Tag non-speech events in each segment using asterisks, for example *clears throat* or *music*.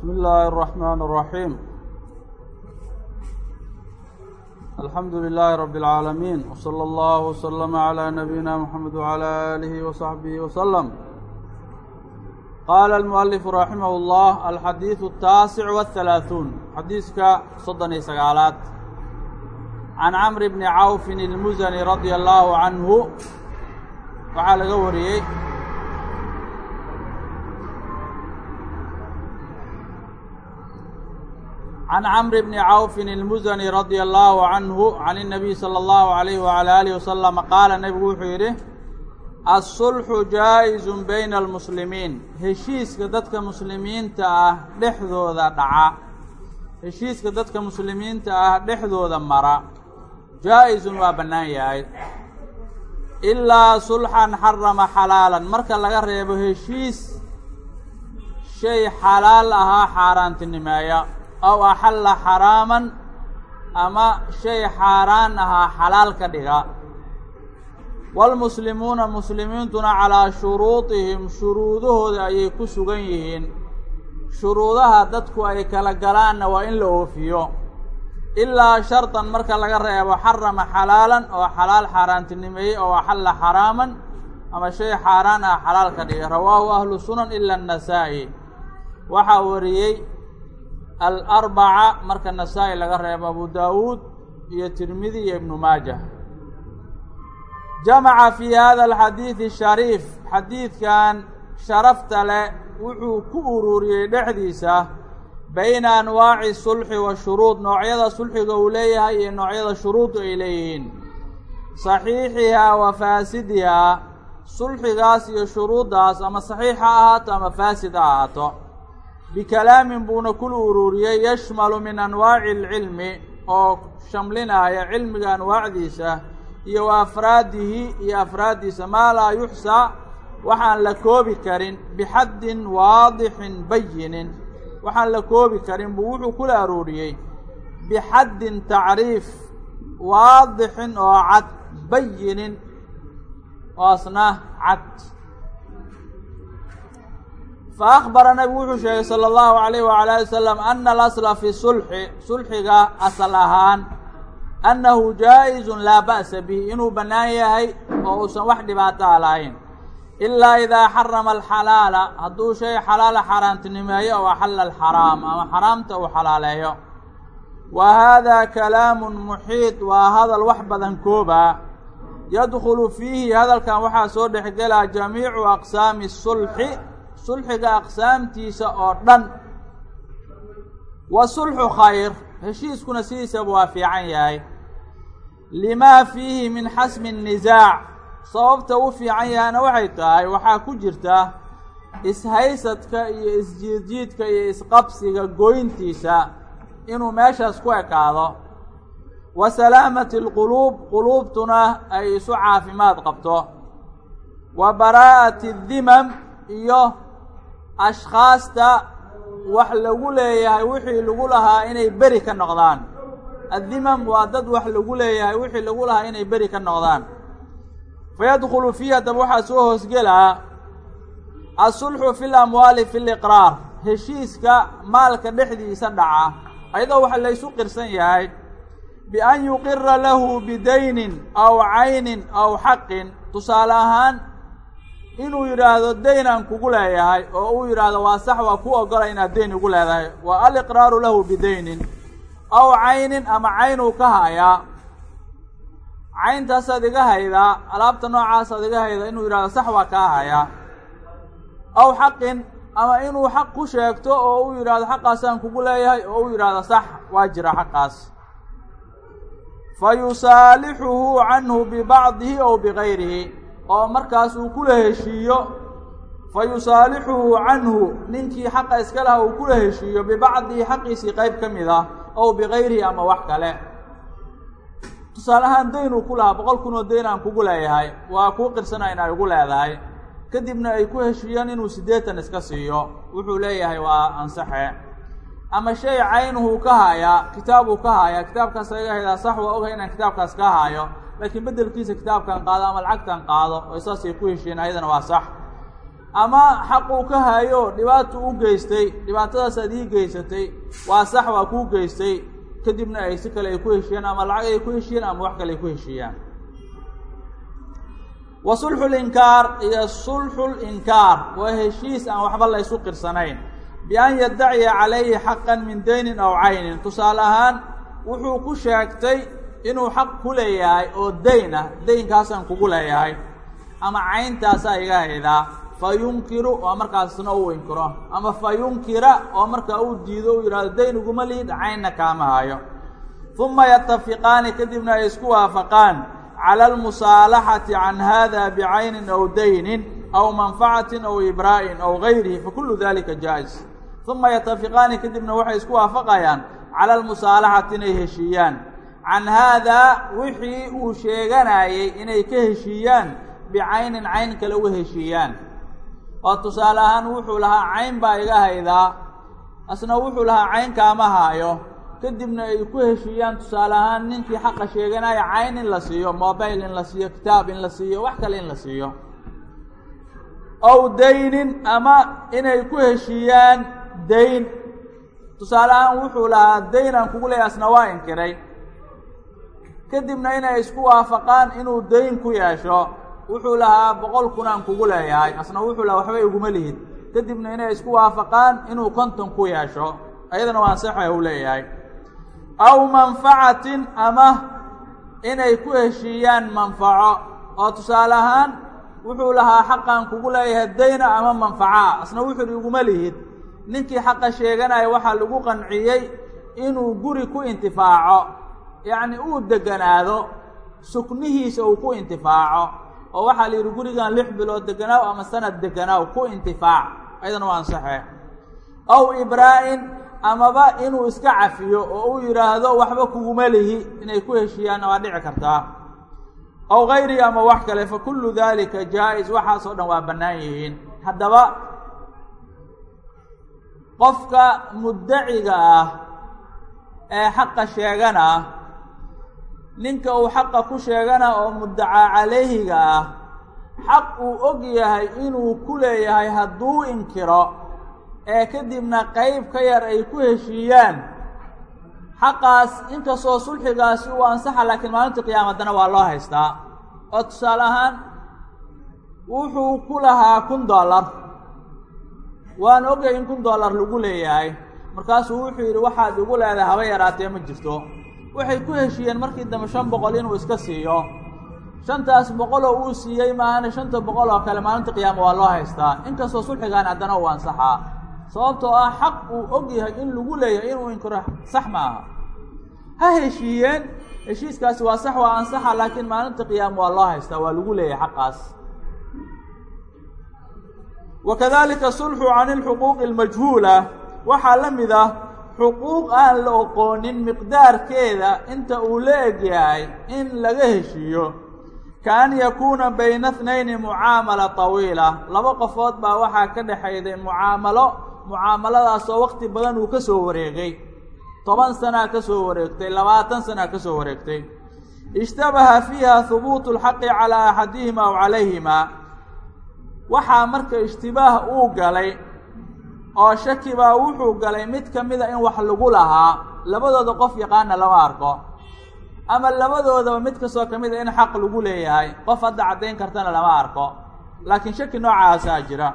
بسم الله الرحمن الرحيم الحمد لله رب العالمين وصلى الله وسلم على نبينا محمد وعلى آله وصحبه وسلم قال المؤلف رحمه الله الحديث التاسع والثلاثون حديثك صدني سقالات عن عمرو بن عوف المزني رضي الله عنه waxaa laga wariyey عن cمر بن عوف المزني رضي الله عنه عن النبي صلى الله عليه وعلى آله وسلم qاala نبgu wuxuu yidhi الصلح jaaئز بين المسلمين heshiiska dadka muslimiinta ah dhexdooda dhaca heshiiska dadka muslimiinta ah dhexdooda mara jaaئزun waa bannaan yahay ilaa sulxan xarama xalaalan marka laga reebo heshiis shay xalaal ahaa xaaraantinimeeya aw axalla xaraaman ama shay xaaraan ahaa xalaal ka dhiga waalmuslimuuna muslimiintuna calaa shuruudihim shuruudahooda ayay ku sugan yihiin shuruudaha dadku ay kala galaanna waa in la oofiyo ilaa shardan marka laga reebo xarama xalaalan oo xalaal xaaraantinimeeyey oo axalla xaraaman ama shay xaaraan ah xalaal ka dhigay rawaahu ahlu sunan ila annasaa'i waxaa wariyey alarbaca marka nasaa-i laga reebo abu daawuud iyo tirmidi iyo ibnu maajah jamaca fii hada alxadiidi shariif xadiidkan sharafta leh wuxuu ku ururiyey dhexdiisa bayna anwaaci sulxi wa shuruud noocyada sulxiga uu leeyahay iyo noocyada shuruuddu ay leeyihiin. Saxiixihaa wa faasidihaa sulxigaas iyo shuruuddaas ama saxiix ha ahaato ama faasid ha ahaato bikalaamin buuna kula ururiyey yashmalu min anwaaci alcilmi oo shamlinaya cilmiga anwaacdiisa iyo wa afraadihi iyo afraaddiisa maa laa yuxsaa waxaan la koobi karin bixaddin waadixin bayinin. Waxaan la koobi karin buu wuxuu kula arooriyey bixaddin tacriif waadixin oo cad bayinin. Oasna cad fa akhbara nabigu wuxuu sheegay sala allahu alayh wala ali wasalam ana alasla fi sulxi sulxiga asal ahaan annahu jaa-izun laa ba'sa bihi inuu bannaan yahay oo uusan wax dhibaataa lahayn ilaa idaa xarama alxalaala hadduu shay xalaala xaaraantinimeeyo oo axalla alxaraam ama xaraamta uu xalaaleeyo wa haadaa kalaamun muxiid waa hadal wax badan koobaa yadkhulu fiihi hadalkan waxaa soo dhexgelaa jamiicu aqsaami sulxi sulxiga aqsaamtiisa oo dhan wa sulxu khayr heshiiskuna sidiisaba waa fiican yahay. Limaa fiihi min xasmi الnisaac sababta u fiican yahana waxay tahay waxaa ku jirta ishaysadka iyo isjiidjiidka iyo isqabsiga goyntiisa inuu meeshaas ku ekaado. Wa salaamati alquluub quluubtuna ay isu caafimaad qabto. Wa baraa'ati adimam iyo ashkhaasta wax lagu leeyahay wixii lagu lahaa inay beri ka noqdaan. Addimam waa dad wax lagu leeyahay wixii lagu lahaa inay beri ka noqdaan. Fayadkhulu fiihi haddaba waxaa soo hoosgelaa asulxu fi lamwaali fi liqraar heshiiska maalka dhexdiisa dhaca ayadoo waxa laysu qirsan yahay bian yuqira lahu bidaynin aw caynin aw xaqin. Tusaale ahaan inuu yidhaahdo daynaan kugu leeyahay oo uu yidhaahdo waa sax waa ku ogola inaad dayn igu leedahay. Wa aliqraaru lahu bidaynin aw caynin ama caynuu ka hayaa cayntaasaad iga haydaa alaabta noocaasaad iga haydaa inuu yidhahdo sax waa kaa hayaa aw xaqin ama inuu xaq ku sheegto oo uu yidhaahdo xaqaasaan kugu leeyahay oo uu yidhaahdo sax waa jira xaqaas. Fa yusaalixuhu canhu bibacdihi ow bigayrihi oo markaas uu kula heshiiyo fa yusaalixuhu canhu ninkii xaqa iska laha uu kula heshiiyo bibacdihi xaqiisii qayb ka mid ah ow bigayrihi ama wax kale. Tusaale ahaan dayn uu ku lahaa boqol kun oo dayn aan kugu leeyahay waa kuu qirsana in ay ugu leedahay. Kadibna ay ku heshiiyaan inuu siddeetan iska siiyo wuxuu leeyahay waa ansaxe. Ama shay caynuhu ka haayaa kitaabuu ka haayaa kitaabkaas laga haydaa sax waa ogahay inaan kitaabkaas ka haayo laakiin beddelkiisa kitaabkan qaado ama lacagtan qaado oo saasay ku heshiiyeen ayadana waa sax. Ama xaquu ka hayo dhibaato u geystay dhibaatadaas aad ii geysatay waa sax waa kuu geystay kadibna ay si kale ay ku heshiiyaan ama lacag ay ku heshiiyaan ama wax kale ay ku heshiiyaan. Wa sulxu linkaar iyo sulxu linkaar waa heshiis aan waxba la ysu qirsanayn. Bian yaddaciya calayhi xaqan min daynin aw caynin. Tusaale ahaan wuxuu ku sheegtay inuu xaq ku leeyahay oo dayn ah daynkaasaan kugu leeyahay ama cayntaasaa iga haydaa fa yunkiru oo markaasna uu inkiro ama fa yunkira oo markaa uu diido u yidhahdo dayn iguma lihid caynna kaama hayo. Uma yatafiqaani kadibna ay isku waafaqaan cala almusaalaxati can hada bicaynin aw daynin aw manfacatin aw ibraa'in aw gayrihi fakulu dalika jaa-is uma yatafiqaani kadibna waxay isku waafaqayaan cala almusaalaxati inay heshiiyaan can haadaa wixii uu sheeganayey inay ka heshiiyaan bicaynin cayn kale uga heshiiyaan. Oo tusaale ahaan wuxuu lahaa cayn baa iga haydaa asna wuxuu lahaa cayn kaama haayo. Kadibna ay ku heshiiyaan tusaale ahaan ninkii xaqa sheeganaya cayn in la siiyo mobile in la siiyo kitaab in la siiyo wax kale in la siiyo. Ow daynin ama inay ku heshiiyaan dayn tusaale ahaan wuxuu lahaa dayn aan kugu leeyahay asna waa inkiray kadibna inay isku waafaqaan inuu dayn ku yeesho wuxuu lahaa boqol kun aan kugu leeyahay asna wuxuu lahaa waxba iguma lihid. Kadibna inay isku waafaqaan inuu konton ku yeesho ayadana waa ansaxa uu leeyahay. Aw manfacatin ama inay ku heshiiyaan manfaco oo tusaale ahaan wuxuu lahaa xaqaan kugu leeyahay dayna ama manfaca asna wuxuu iguma lihid. Ninkii xaqa sheeganaya waxaa lagu qanciyey inuu guri ku intifaaco yacni uu deganaado suknihiisa uu ku intifaaco oo waxaa la yidhi gurigan lix bilood deganaaw ama sanad deganaaw ku intifaac ayadana waa ansaxe aw ibraa-in amaba inuu iska cafiyo oo uu yidhaahdo waxba kuguma lihi inay ku heshiiyaanna waa dhici kartaa. Aw gayrihi ama wax kale fa kullu dalika jaa-is waxaasoo dhan waa bannaan yihiin. Haddaba qofka muddaciga ah ee xaqa sheegana ninka uu xaqa ku sheegana oo muddacaa calayhiga ah xaq uu og yahay inuu ku leeyahay hadduu inkiro ee kadibna qeyb ka yar ay ku heshiiyaan. Xaqaas inkastoo sulxigaasi uu ansaxa laakiin maalinta qiyaamaddana waa loo haystaa. Oo tusaale ahaan wuxuu ku lahaa kun dollar. Waan ogyahay in kun dollar lagu leeyahay. Markaasuu wuxuu yidhi waxaad igu leedahay haba yaraatee ma jirto waxay ku heshiiyeen markii dambe shan boqol inuu iska siiyo. Shantaas boqoloo uu siiyey maahane shanta boqol oo kale maalinta qiyaama waa loo haystaa. Inkastoo sulxigaan haddana uu ansaxaa. Sababtoo ah xaq uu og yahay in lagu leeyahay inuu inkiro sax ma aha. Ha heshiiyeen heshiiskaasi waa sax waa ansaxa laakiin maalinta qiyaama waa loo haystaa waa lagu leeyahay xaqaas. Wa kadalika sulxu can ilxuquuqi almajhuula. Waxaa la mid ah xuquuq aan la oqoonin miqdaarkeeda inta uu la eg yahay in laga heshiiyo. Kaan yakuuna bayna tnayni mucaamala tawiila. Laba qofood baa waxaa ka dhexayday mucaamalo. Mucaamaladaasoo waqti badan uu ka soo wareegay. Toban sanaa ka soo wareegtay labaatan sanaa ka soo wareegtay. Ishtabaha fiiha hubuutu lxaqi calaa axadihima aw calayhima waxaa marka ishtibaah uu galay oo shaki baa wuxuu galay mid ka mida in wax lagu lahaa labadooda qof yaqaana lama arko. Ama labadoodaba mid kastoo ka a in xaq lagu leeyahay qof hadda caddayn kartana lama arko. Laakiin shaki noocaasaa jira.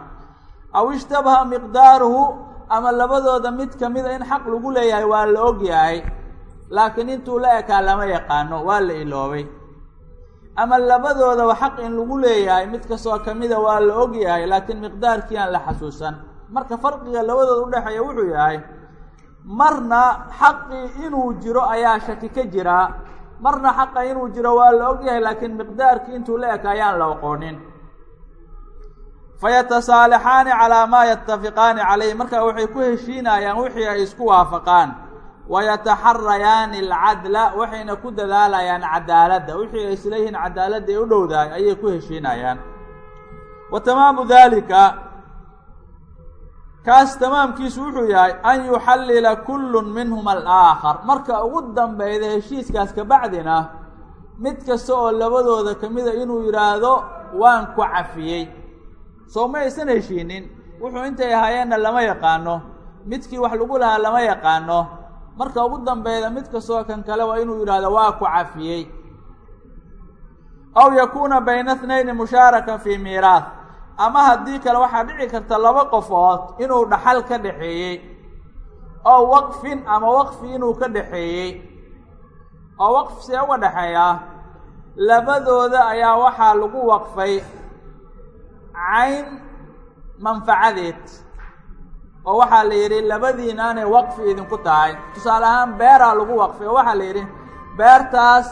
Aw ishtabaha miqdaaruhu ama labadooda mid ka mida in xaq lagu leeyahay waa la og yahay. Laakiin intuu la ekaa lama yaqaano waa la iloobay. Ama labadoodaba xaq in lagu leeyahay mid kastoo ka mida waa la og yahay laakiin miqdaarkii aan la xasuusan marka farqiga labadooda udhexeeya wuxuu yahay marna xaqii inuu jiro ayaa shaki ka jiraa marna xaqa inuu jiro waa la og yahay laakiin miqdaarkii intuu la eka ayaan la oqoonin. Fayatasaalixaani calaa maa yatafiqaani calayh marka waxay ku heshiinayaan wixii ay isku waafaqaan. Wayataxarayaani alcadla waxayna ku dadaalayaan cadaaladda wixii ay isleeyihiin cadaaladda ay u dhowdahay ayay ku heshiinayaan. Wa tamaamu dalika kaas tamaamkiisu wuxuu yahay an yuxallila kullu minhuma alaakhar. Marka ugu dambeyda heshiiskaas kabacdina mid kasta oo labadooda ka mida inuu yidhaahdo waan ku cafiyey. Soo ma aysan heshiinin wuxuu intay ahaayeenna lama yaqaano. Midkii wax lagu lahaa lama yaqaano. Marka ugu dambeeda mid kastoo kan kale waa inuu yidhaahdo waa ku cafiyey. Aw yakuuna bayna thnayni mushaaraka fii miiraah ama haddii kale waxaa dhici karta laba qofood inuu dhaxal ka dhaxeeyey oo waqfin ama waqfi inuu ka dhaxeeyey oo waqf see uga dhexeeyaa labadooda ayaa waxaa lagu waqfay cayn manfacadeed oo waxaa la yidhi labadiinaanay waqfi idinku tahay. Tusaale ahaan beeraa lagu waqfay oo waxaa la yidhi beertaas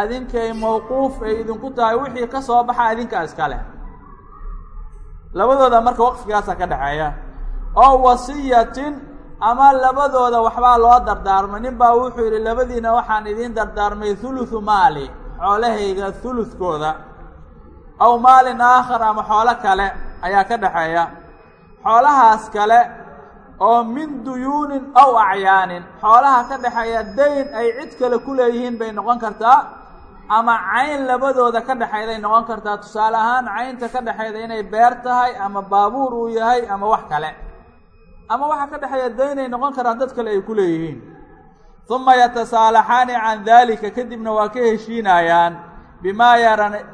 adinkay mawquuf ay idinku tahay wixii ka soo baxa adinkaa iska leh labadooda marka waqfigaasaa ka dhexeeya oo wasiyatin ama labadooda waxbaa loo dardaarmay. Nin baa wuxuu yidhi labadiina waxaan idiin dardaarmay thuluthu maali xoolahayga thuluthkooda. Aw maalin aakhar ama xoolo kale ayaa ka dhexeeya xoolahaas kale oo min duyuunin aw acyaanin xoolaha ka dhexeeya dayn ay cid kale ku leeyihiin bay noqon kartaa ama cayn labadooda ka dhexayday noqon kartaa tusaale ahaan caynta ka dhexayda inay beer tahay ama baabuur uu yahay ama wax kale. Ama waxaa ka dhexeeya daynay noqon karaan dad kale ay ku leeyihiin. Uma yatasaalaxaani can daalika kadibna waa ka heshiinayaan bimaa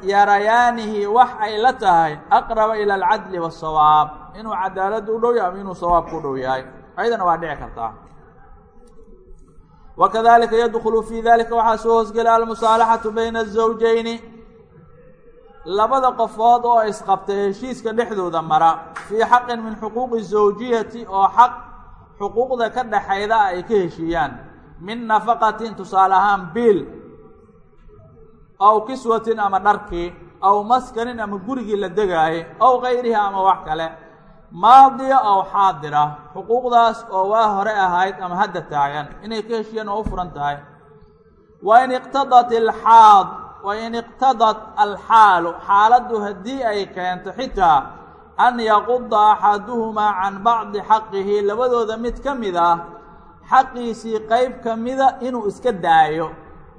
yarayaanihi wax ay la tahay aqraba ila alcadli wasawaab inuu cadaaladda u dhow yahay ama inuu sawaabka u dhow yahay. Ayadana waa dhici kartaa wa kadalika yadkulu fii dalika waxaa soo hoosgela almusaalaxatu bayna azawjayni labada qofood oo isqabtay heshiiska dhexdooda mara fii xaqin min xuquuqi zawjiyati oo xaq xuquuqda ka dhaxayda ay ka heshiiyaan min nafaqatin tusaale ahaan biil aw kiswatin ama dharkii aw maskanin ama gurigii la degaayay aw kayrihi ama wax kale maadiya aw xaadira xuquuqdaas oo waa hore ahayd ama hadda taagan inay ka heshiyaan oo u furan tahay. Wain iqtadat alxaad wain iqtadat alxaalu xaaladdu haddii ay keento xitaa an yaquda axaduhumaa can bacdi xaqihi labadooda mid ka mid ah xaqiisii qeyb ka mida inuu iska daayo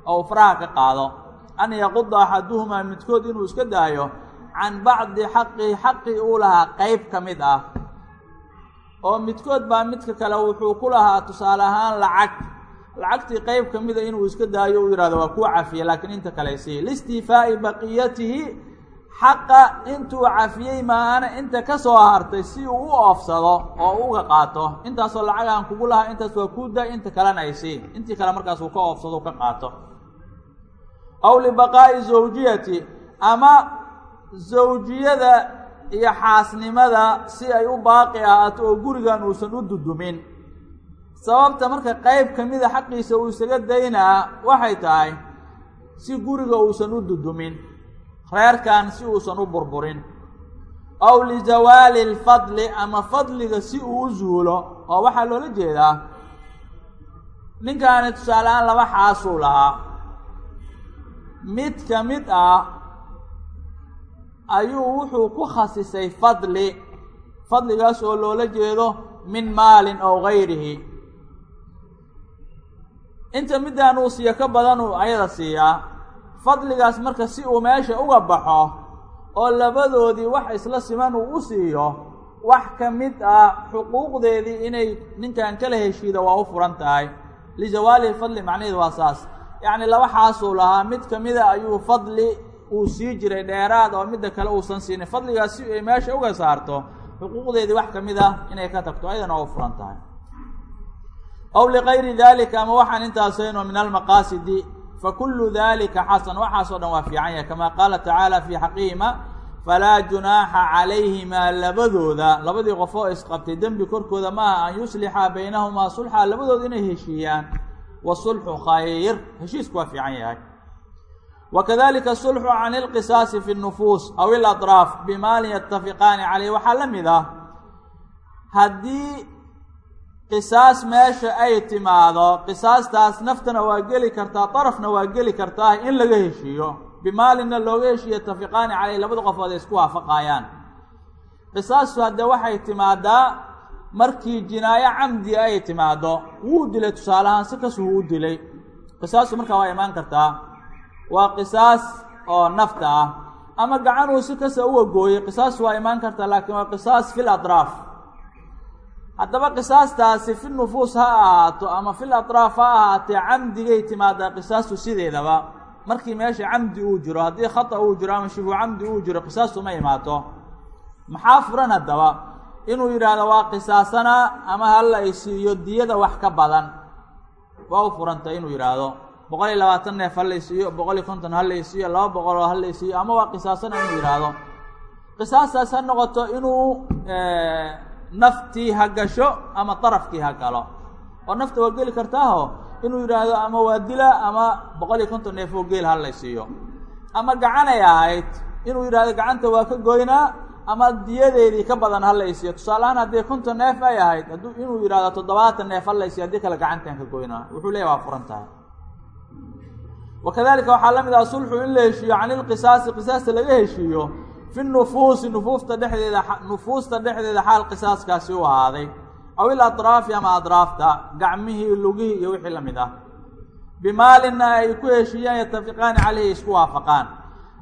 oo faraha ka qaado. An yaquda axaduhumaa midkood inuu iska daayo can bacdi xaqihi xaqii uu lahaa qeyb ka mid ah. oo midkood baa midka kale wuxuu ku lahaa tusaale ahaan lacag. lacagtii qeyb ka mida inuu iska daayo u yihahdo waa kuu cafiye laakiin inta kale sii. liistifaa'i baqiyatihi xaqa intuu cafiyey maana inta ka soo hartay si uu u oofsado oo uga qaato. intaasoo lacagaan kugu lahaa intaas waa kuu daay inta kalena ay intii kale markaas uu ka oofsado u ka qaato. aw libaqaa'i zawjiyati ama zawjiyada iyo xaasnimada si ay u baaqi ahaato oo gurigan uusan u dudumin. Sababta marka qeyb ka mida xaqiisa uu isaga daynaa waxay tahay si guriga uusan u dudumin reerkan si uusan u burburin. Aw lizawaali alfadli ama fadliga si uu u zuulo oo waxaa loola jeedaa ninkaani tusaale ahaan laba xaasuu lahaa mid ka mid ah ayuu wuxuu ku khasisay fadli fadligaas oo loola jeedo min maalin aw gayrihi. Inta midaan uu siiyo ka badan uu ayada siiyaa fadligaas marka si uu meesha uga baxo oo labadoodii wax isla siman uu u siiyo wax ka mid ah xuquuqdeedii inay ninkan kala heshiida waa u furan tahay. Lizawaalihi fadli macnaheedu waa saas. Yacni laba xaasuu lahaa mid ka mida ayuu fadli uu sii jiray dheeraad oo midda kale uusan siinin fadligaas si ay meesha uga saarto xuquuqdeedii wax ka mid ah inay ka tagto ayadana u furan tahay. Aw ligayri dalika ama waxaan intaasayno min almaqaasidi fakulu dalika xasan waxaasoo dhan waa fiican yahay. Kama qaala tacaala fii xaqihima falaa junaaxa calayhimaa labadooda. Labadii qof oo isqabtay dembi korkooda maaha an yuslixa baynahumaa sulxa labadooda inay heshiiyaan. Wasulxu khayr heshiisku waa fiican yahay wakadalika sulxu can ilqisaasi fi nufuus aw ilatraaf bimaalin yatafiqaani caleyh waxaa la mid ah haddii qisaas meesha ay timaado qisaastaas naftana waa geli kartaa darafna waa geli kartaa in laga heshiiyo bimaalinna looga heshiiyo tafiqaani caleyh labada qofood ay isku waafaqayaan qisaastu haddee waxay timaadaa markii jinaayo camdi ay timaado wuu dilay tusaaleahaan si kas wuu u dilay qisaastu markaa waa imaan kartaa waa qisaas oo nafta ah. Ama gacanuu si kasta uga gooyey qisaas waa imaan karta laakiin waa qisaas fil atraaf. Haddaba qisaastaasi fi nufuus ha ahaato ama fil atraaf ha ahaatee camdigay timaadaa qisaastu sideedaba. Markii meesha camdi uu jiro haddii khata uu jiro ama shibu camdi uu jiro qisaastu ma imaato. Maxaa furan haddaba? Inuu yidhaahdo waa qisaasanaa ama hala isiiyo diyada wax ka badan. Waa u furantay inuu yidhaahdo boqol iyo labaatan neef ha laysiiyo boqol iyo konton ha laysiiyo laba boqoloo ha laysiiyo waa qisaasana inuu yidhaahdo. Qisaastaas ha noqoto inuu naftii ha gasho ama darafkii ha galo. Oo nafta waa geli kartaaho? Inuu yidhaahdo ama waa dila ama boqol iyo konton neef oo geel ha laysiiyo ama gacanay ahayd? Inuu yidhaahdo gacanta waa ka goynaa ama diyadeedii ka badan ha laysiiyo tusaaleahaan haddii konton neef ay ahayd inuu yidhahdo toddobaatan neef ha laysiiyo haddii kale gacantaan ka goynaa. Wuxuu leeyahy waa furan tahay wakadalika waxaa la mid ah sulxu in la heshiiyo can ilqisaasi qisaasta laga heshiiyo fi nufuusi nufuusta dhexdeeda nufuusta dhexdeeda xaal qisaaskaasi u ahaaday aw il adraafi ama adraafta gacmihii lugihii iyo wixii la mid ah bimaalinna ay ku heshiiyaan yatafiqaani caleyhi isku waafaqaan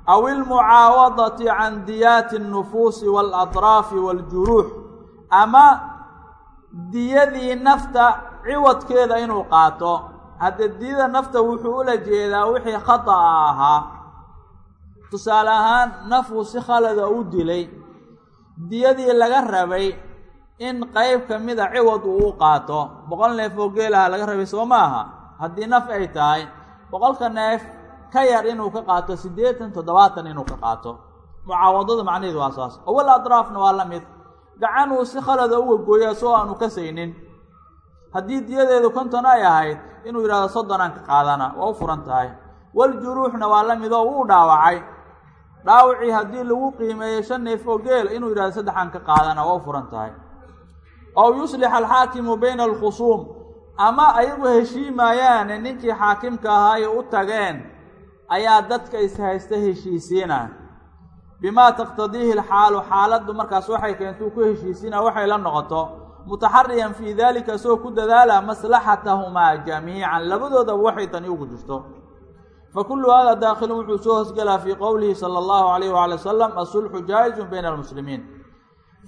aw ilmucaawadati can diyaati اnufuusi waaladraafi wاljuruux ama diyadii nafta ciwadkeeda inuu qaato hadde diyada nafta wuxuu ula jeedaa wixii khata'a ahaa. Tusaale ahaan nafuu si khalada u dilay. Diyadii laga rabay in qeyb ka mida ciwad uu u qaato. Boqol neef oo geelaha laga rabay soo ma aha. Haddii naf ay tahay boqolka neef ka yar inuu ka qaato siddeetan toddobaatan inuu ka qaato. Mucaawadada macnaheedu waa saas. Awal atraafna waa la mid. Gacan uu si khalada uga gooya soo aanu kasaynin haddii diyadeedu konton ay ahayd inuu yidhahdo soddonaan ka qaadana waa u furan tahay. Waljuruuxna waa la mid oo wuu dhaawacay. Dhaawacii haddii lagu qiimeeyey shan neef oo geel inuu yidhahdo saddexaan ka qaadana waa u furan tahay. Ow yuslix alxaakimu bayna alkhusuum ama ayagu heshiimaayaane ninkii xaakimka ahaa ay u tageen ayaa dadka ishaysta heshiisiina. Bimaa taqtadiihi alxaalu xaaladdu markaas waxay keentuu ku heshiisiina waxay la noqoto mutaxariyan fii dalika soo ku dadaala maslaxatahumaa jamiican. Labadoodaba waxay tani ugu jirto. Fa kullu hada daakhilu wuxuu soo hosgelaa fii qowlihi sala allahu alayh waali wasalam asulxu jaa-izun bayna almuslimiin.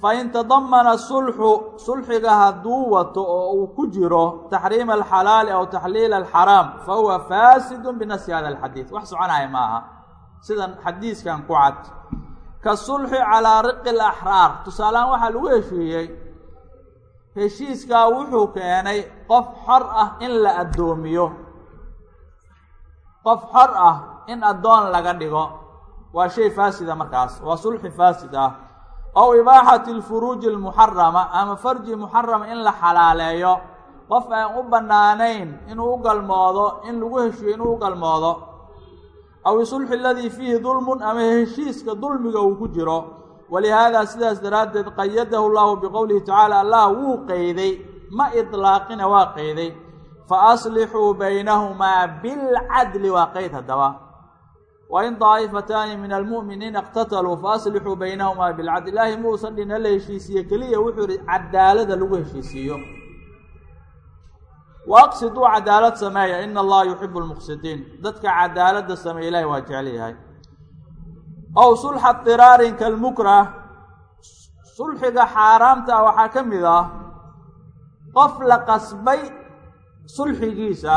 Fain tadamana sulxu sulxiga hadduu wato oo uu ku jiro taxriima alxalaali aw taxliila alxaraam fa huwa faasidun binasi hada alxadiid wax soconaya ma aha. Sidan xadiiskan ku cad. Ka sulxi calaa riqi alaxraar. Tusaalehaan waxaa lagu heshiiyey heshiiskaa wuxuu keenay qof xor ah in la addoomiyo. Qof xor ah in addoon laga dhigo. Waa shay faasida markaas waa sulxi faasid ah ow ibaaxati alfuruuji almuxarama ama farji muxarama in la xalaaleeyo. Qof aan u bannaanayn inuu u galmoodo in lagu heshiyo inuu u galmoodo. Aw isulxi aladii fiihi dulmun ama heshiiska dulmiga uu ku jiro walihaada sidaas daraaddeed qayadahu llahu biqowlihi tacaala allah wuu qeyday ma idlaaqina waa qeyday fa aslixuu baynahumaa bilcadli waa qeyd haddaba wain daa'ifataani min almu'miniina iqtataluu faaslixuu baynahumaa bilcadl ilaahay ma uusan dhin hala heshiisiiye keliya wuxuu yihi cadaalada lagu heshiisiiyo wa aqsiduu cadaalad sameeya ina allaha yuxibu lmuqsidiin dadka cadaaladda sameeya ilahay waa jecel yahay ow sulxa diraarin kalmukrah sulxiga xaaraamta ah waxaa ka mid ah qof la qasbay sulxigiisa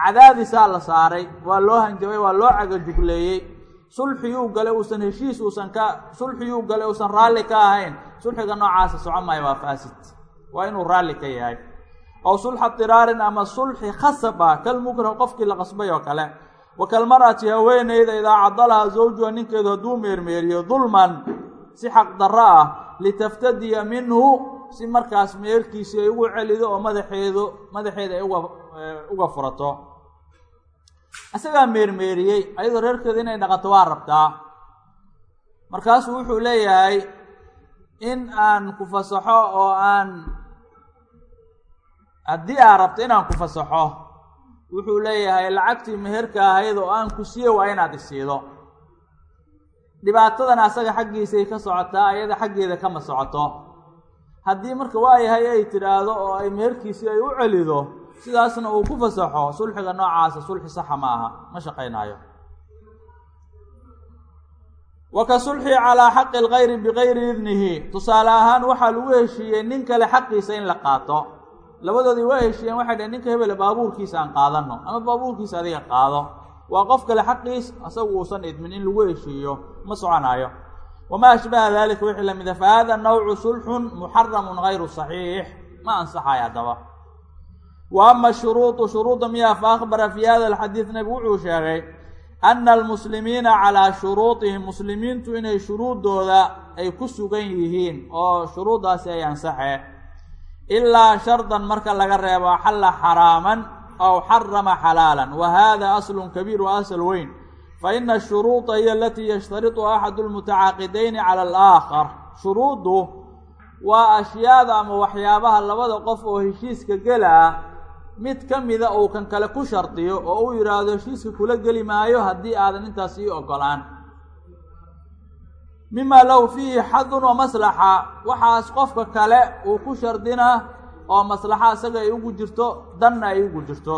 cadaadisaa la saaray waa loo hanjabay waa loo cagajugleeyey sulxiyuu galay uusan heshiis uusan ka sulxiyuu galay uusan raalli ka ahayn sulxiga noocaasa socon maayo waa faasid waa inuu raalli ka yahay ow sulxa diraarin ama sulxi khasab ah kalmukrah qofkii la qasbay oo kale wa kalmar'ati haweeneyda idaa cadalaha zawjuha ninkeedu hadduu meermeeriyo dulman si xaq darro ah litaftadiya minhu si markaas meerkiisii ay ugu celido oo madaxeedu madaxeeda ay uga uga furato isagaa meermeeriyey ayadoo reerkeeda inay dhaqato waa rabtaa markaasuu wuxuu leeyahay in aan ku fasaxo oo aan haddii aa rabto inaan ku fasaxo wuxuu leeyahay lacagtii meherka ahayd oo aan ku siiyo waa inaad isiido dhibaatadana asaga xaggiisay ka socotaa ayada xaggeeda kama socoto. Haddii marka waayahay ay tidhaahdo oo ay meherkiisii ay u celido sidaasna uu ku fasaxo sulxiga noocaasa sulxi saxa ma aha ma shaqaynaayo. Wa ka sulxi calaa xaqi lgayri bigayri idnihi. Tusaale ahaan waxaa lagu heshiiyey nin kale xaqiisa in la qaato labadoodii waa heshiiyeen waxay dhaheen ninka hebele baabuurkiisa aan qaadano. Ama baabuurkiisa adiga qaado. Waa qof kale xaqiis asagu uusan idmin in lagu heshiiyo ma soconaayo. Wamaa ashbaha dalika wixii lamida fa hada nawcu sulxun muxaramun gayru saxiix. Ma ansaxayo haddaba. Wa ama shuruudu shuruuda miyaa fa akhbara fi hada alxadiid nebigu wuxuu sheegay ana almuslimiina calaa shuruudihim muslimiintu inay shuruuddooda ay ku sugan yihiin oo shuruuddaasi ay ansaxeen ilaa shardan marka laga reebo xalla xaraaman aw xarama xalaalan wa hada aslun kabiir wa asl weyn faina ashuruuda hiyo alatii yashtariطuha axadu lmutacaaqidayni cala alaakhar shuruuddu waa ashyaada ama waxyaabaha labada qof oo heshiiska gela ah mid ka mida uu kan kale ku shardiyo oo uu yidhaahdo heshiiska kula geli maayo haddii aadan intaas ii ogolaan mima lahu fiihi xadun wa maslaxa. Waxaas qofka kale uu ku shardina oo maslaxa isaga ay ugu jirto danna ay ugu jirto.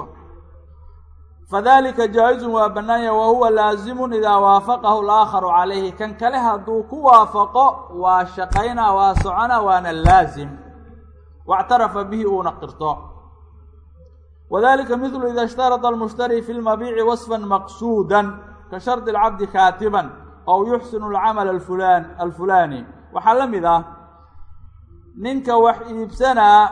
Fadalika jaa-izun waa bannaanya wa huwa laazimun idaa waafaqahu alaakharu calayhi. Kan kale hadduu ku waafaqo waa shaqayna waa socona waana laazim. Wاctarafa bihi uuna qirto wadalika midlu ida ishtarada almushtari fi lmabiici wasfan maqsuuda ka shardi اlcabdi kaatiban aw yuxsinu alcamal afulan alfulaani waxaa la mid ah ninka wax iibsanaa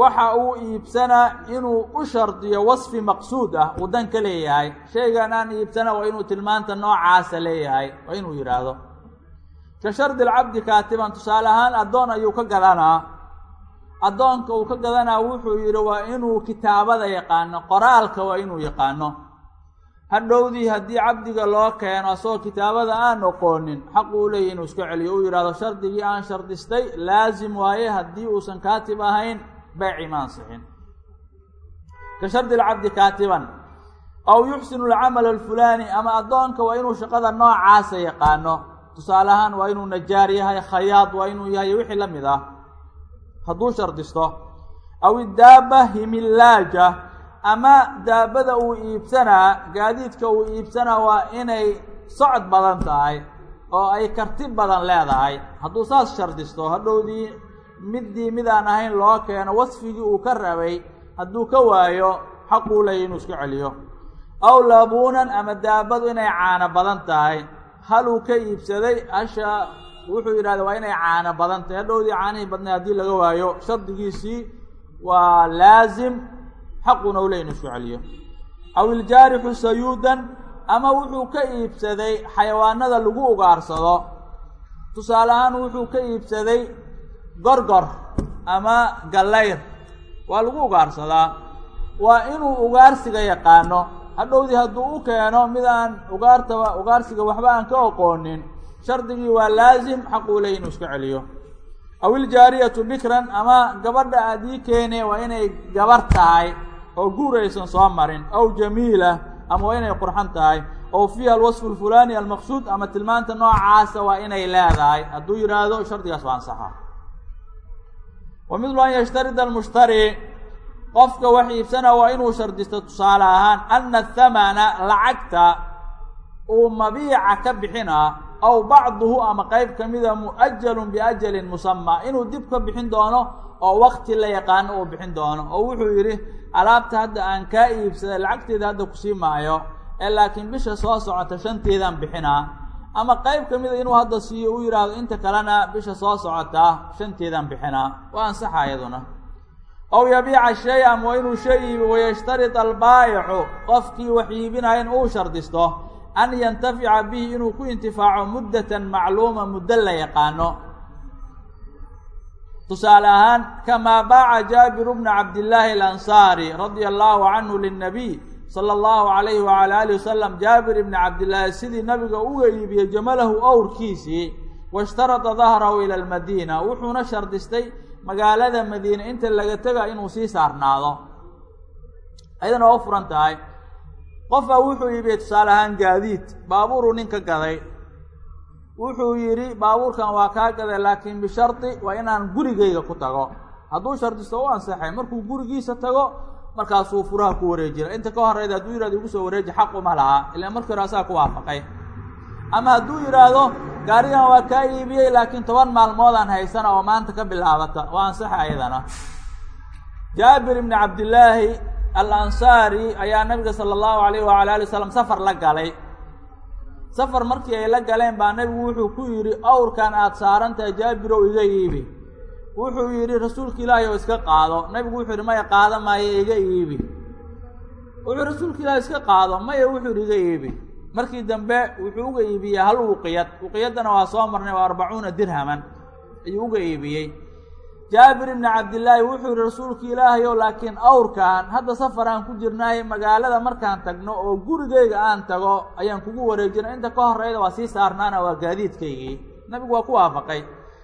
waxa uu iibsanaa inuu u shardiyo wasfi maqsuud ah uu dan ka leeyahay shaygan aan iibsana waa inuu tilmaanta noocaasa leeyahay waa inuu yidhaahdo ka shardi alcabdi kaatiban tusaale ahaan addoon ayuu ka gadanaa addoonka uu ka gadanaa wuxuu yidhi waa inuu kitaabada yaqaano qoraalka waa inuu yaqaano hadhowdii haddii cabdiga loo keeno asagoo kitaabada aan oqoonin xaq uu leeyahy inuu iska celiyo. Uu yidhahdo shardigii aan shardistay laasim waaye haddii uusan kaatib ahayn beeci ma ansixin ka shardi alcabdi kaatiban aw yuxsinu alcamal alfulaani ama addoonka waa inuu shaqada noocaasa yaqaano. Tusaale ahaan waa inuu najaar yahay khayaad waa inuu yahay wixii la mid ah. Hadduu shardisto aw iddaaba himillaaja ama daabada uu iibsanaa gaadiidka uu iibsanaa waa inay socod badan tahay oo ay karti badan leedahay. Hadduu saas shardisto hadhowdii middii mid aan ahayn loo keeno wasfigii uu ka rabay hadduu ka waayo xaquu leeyahy inuu iska celiyo. Aw labuunan ama daabadu inay caano badan tahay. Haluu ka iibsaday hasha wuxuu yidhahda waa inay caano badan tahay. Hadhowdii caanihii badnay haddii laga waayo shardigiisii waa laasim xaquna u leey inu isku celiyo aw iljaarixu sayuudan ama wuxuu ka iibsaday xayawaanada lagu ugaarsado. Tusaale ahaan wuxuu ka iibsaday gorgor ama gallayr. Waa lagu ugaarsadaa waa inuu ugaarsiga yaqaano. Hadhowdii hadduu u keeno mid aan ugaartaba ugaarsiga waxba aan ka oqoonin shardigii waa laasim xaquu leey inuu iska celiyo. Aw iljaariyatu bikran ama gabadha aad ii keene waa inay gabar tahay oo guur aysan soo marin aw jamiila ama waa inay qurxan tahay ow fiiha alwasfu alfulaani almaqsuud ama tilmaanta noocaasa waa inay leedahay hadduu yidhaahdo shardigaas waa ansaxa wa midlu an yashtarida almushtari qofka wax iibsana waa inuu shardisto tusaale ahaan ana athamana lacagta uu mabiica ka bixinaa aw bacduhu ama qeyb ka mida mu'ajalun biajalin musamaa inuu dib ka bixin doono oo wakti la yaqaano uu bixin doono oo wuxuu yidhi alaabta hadda aan kaa iibsaday lacagteeda hadda ku sii maayo ee laakiin bisha soo socota shanteedaan bixinaa ama qeyb ka mida inuu hadda siiyo uu yidhaahdo inta kalena bisha soo socotaa shanteedaan bixinaa waa ansaxa iyaduna. Aw yabiica shay-an waa inuu shay iibi wayashtarid albaayicu qofkii wax iibinaya in uu shardisto an yantafica bihi inuu ku intifaaco muddatan macluuma muddo la yaqaano tusaale ahaan kamaa baaca jaabiru bna cabdillaahi alansaari radia allahu canhu lilnabiy sala allahu alayhi wala alihi wasalam jaabir ibni cabdillaahi sidii nabiga uga iibiyey jamalahu owrkiisii washtarada dahrahu ila almadiina. Wuxuuna shardistay magaalada madiine inta laga tega inuu sii saarnaado. Ayadana waa u furan tahay. Qofbaa wuxuu iibiyey tusaale ahaan gaadiid. Baabuuruu nin ka gaday wuxuu yidhi baabuurkan waa kaa gaday laakiin bishardi waa inaan gurigayga ku tago. Hadduu shardisto u ansaxay markuu gurigiisa tago markaasuu furaha ku wareejira inta ka horeyda hadduu yihahdo igu soo wareeji xaq uma laha ilaan markii hore asaga ku waafaqay. Ama hadduu yidhaahdo gaarigan waa kaa iibiyey laakiin toban maalmoodaan haysana oo maanta ka bilaabata. Waa ansaxa ayadana jaabir ibni cabdillaahi alansaari ayaa nabiga sala allahu alayh waala ali wasalam safar la galay safar markii ay la galeen baa nebigu wuxuu ku yidhi awrkan aada saarantahay jaabirow iga iibi. Wuxuu yidhi rasuulka ilaahi oo iska qaado. Nebigu wuxuu yidhi maya qaado maayo iga iibi. Wuxuu rasuulka ilaahi iska qaado maya wuxuu yidhi iga iibi. Markii dambe wuxuu uga iibiyey hal uqiyad uqiyaddana waa soo marnay waa arbacuuna dirhaman ayuu uga iibiyey jaabir ibni cabdillaahi wuxuu yihi rasuulka ilaahayow laakiin awrkan hadda safar aan ku jirnaay magaalada markaan tagno oo gurigeyga aan tago ayaan kugu wareejina inta ka horeyda waa sii saarnaana waa gaadiidkaygii. Nabigu waa ku waafaqay.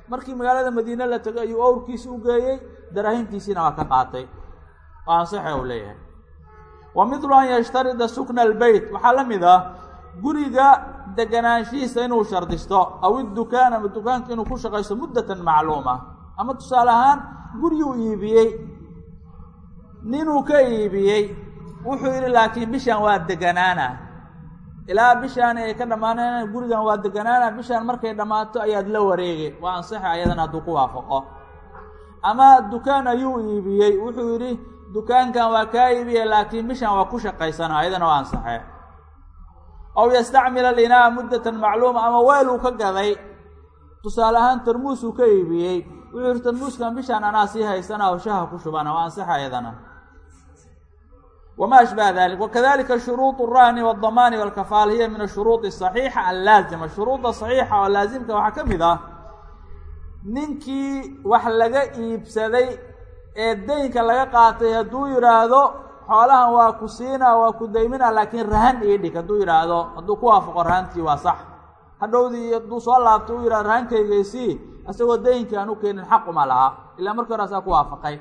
Markii magaalada madiine la tago ayuu awrkiisi u geeyey daraahimtiisiina waa ka qaatay. Oo ansaxe u leeyahay. Wa midlu an yashtarida sukna albeyt waxaa la mid ah guriga deganaanshihiisa inuu shardisto aw iddukaan ama dukaanka inuu ku shaqaysto muddatan macluuma ama tusaale ahaan guryuu iibiyey ninuu ka iibiyey wuxuu yidhi laakiin bishaan waa deganaana. Ilaa bishaan ay ka dhammaaneen gurigan waa deganaana bishaan markay dhammaato ayaad la wareegay waa ansaxa ayadana hadduu ku waafaqo. Ama dukaan ayuu iibiyey wuxuu yidhi dukaankan waa kaa iibiyey laakiin bishaan waa ku shaqaysana ayadana waa ansaxe. Aw yastacmil alinaa muddatan macluuma ama weeluu ka gaday. Tusaale ahaan tarmuusuu ka iibiyey wuxuu yihi tarmuuskan bishaan anaa sii haysana oo shaha ku shubana waa ansaxa ayadana wma ashbaha dalik wakadalika shuruuط الrahni wالdamaani wاlkafaal hiya min ashuruuط الصaxiixa allaazima shuruuda صaxiixa oo laazimka waxaa ka mid ah ninkii wax laga iibsaday ee deynka laga qaatay hadduu yidhaahdo xoolahan waa ku siina waa ku daymina laakiin rahan ii dhig hadduu yidhaahdo hadduu ku waafaqo rahantii waa sax hadhowdii hadduu soo laabto u yidhahdo rahankaygaysii isagoo deynkii aan u keenin xaquma laha ilaa markii hore asaa ku waafaqay.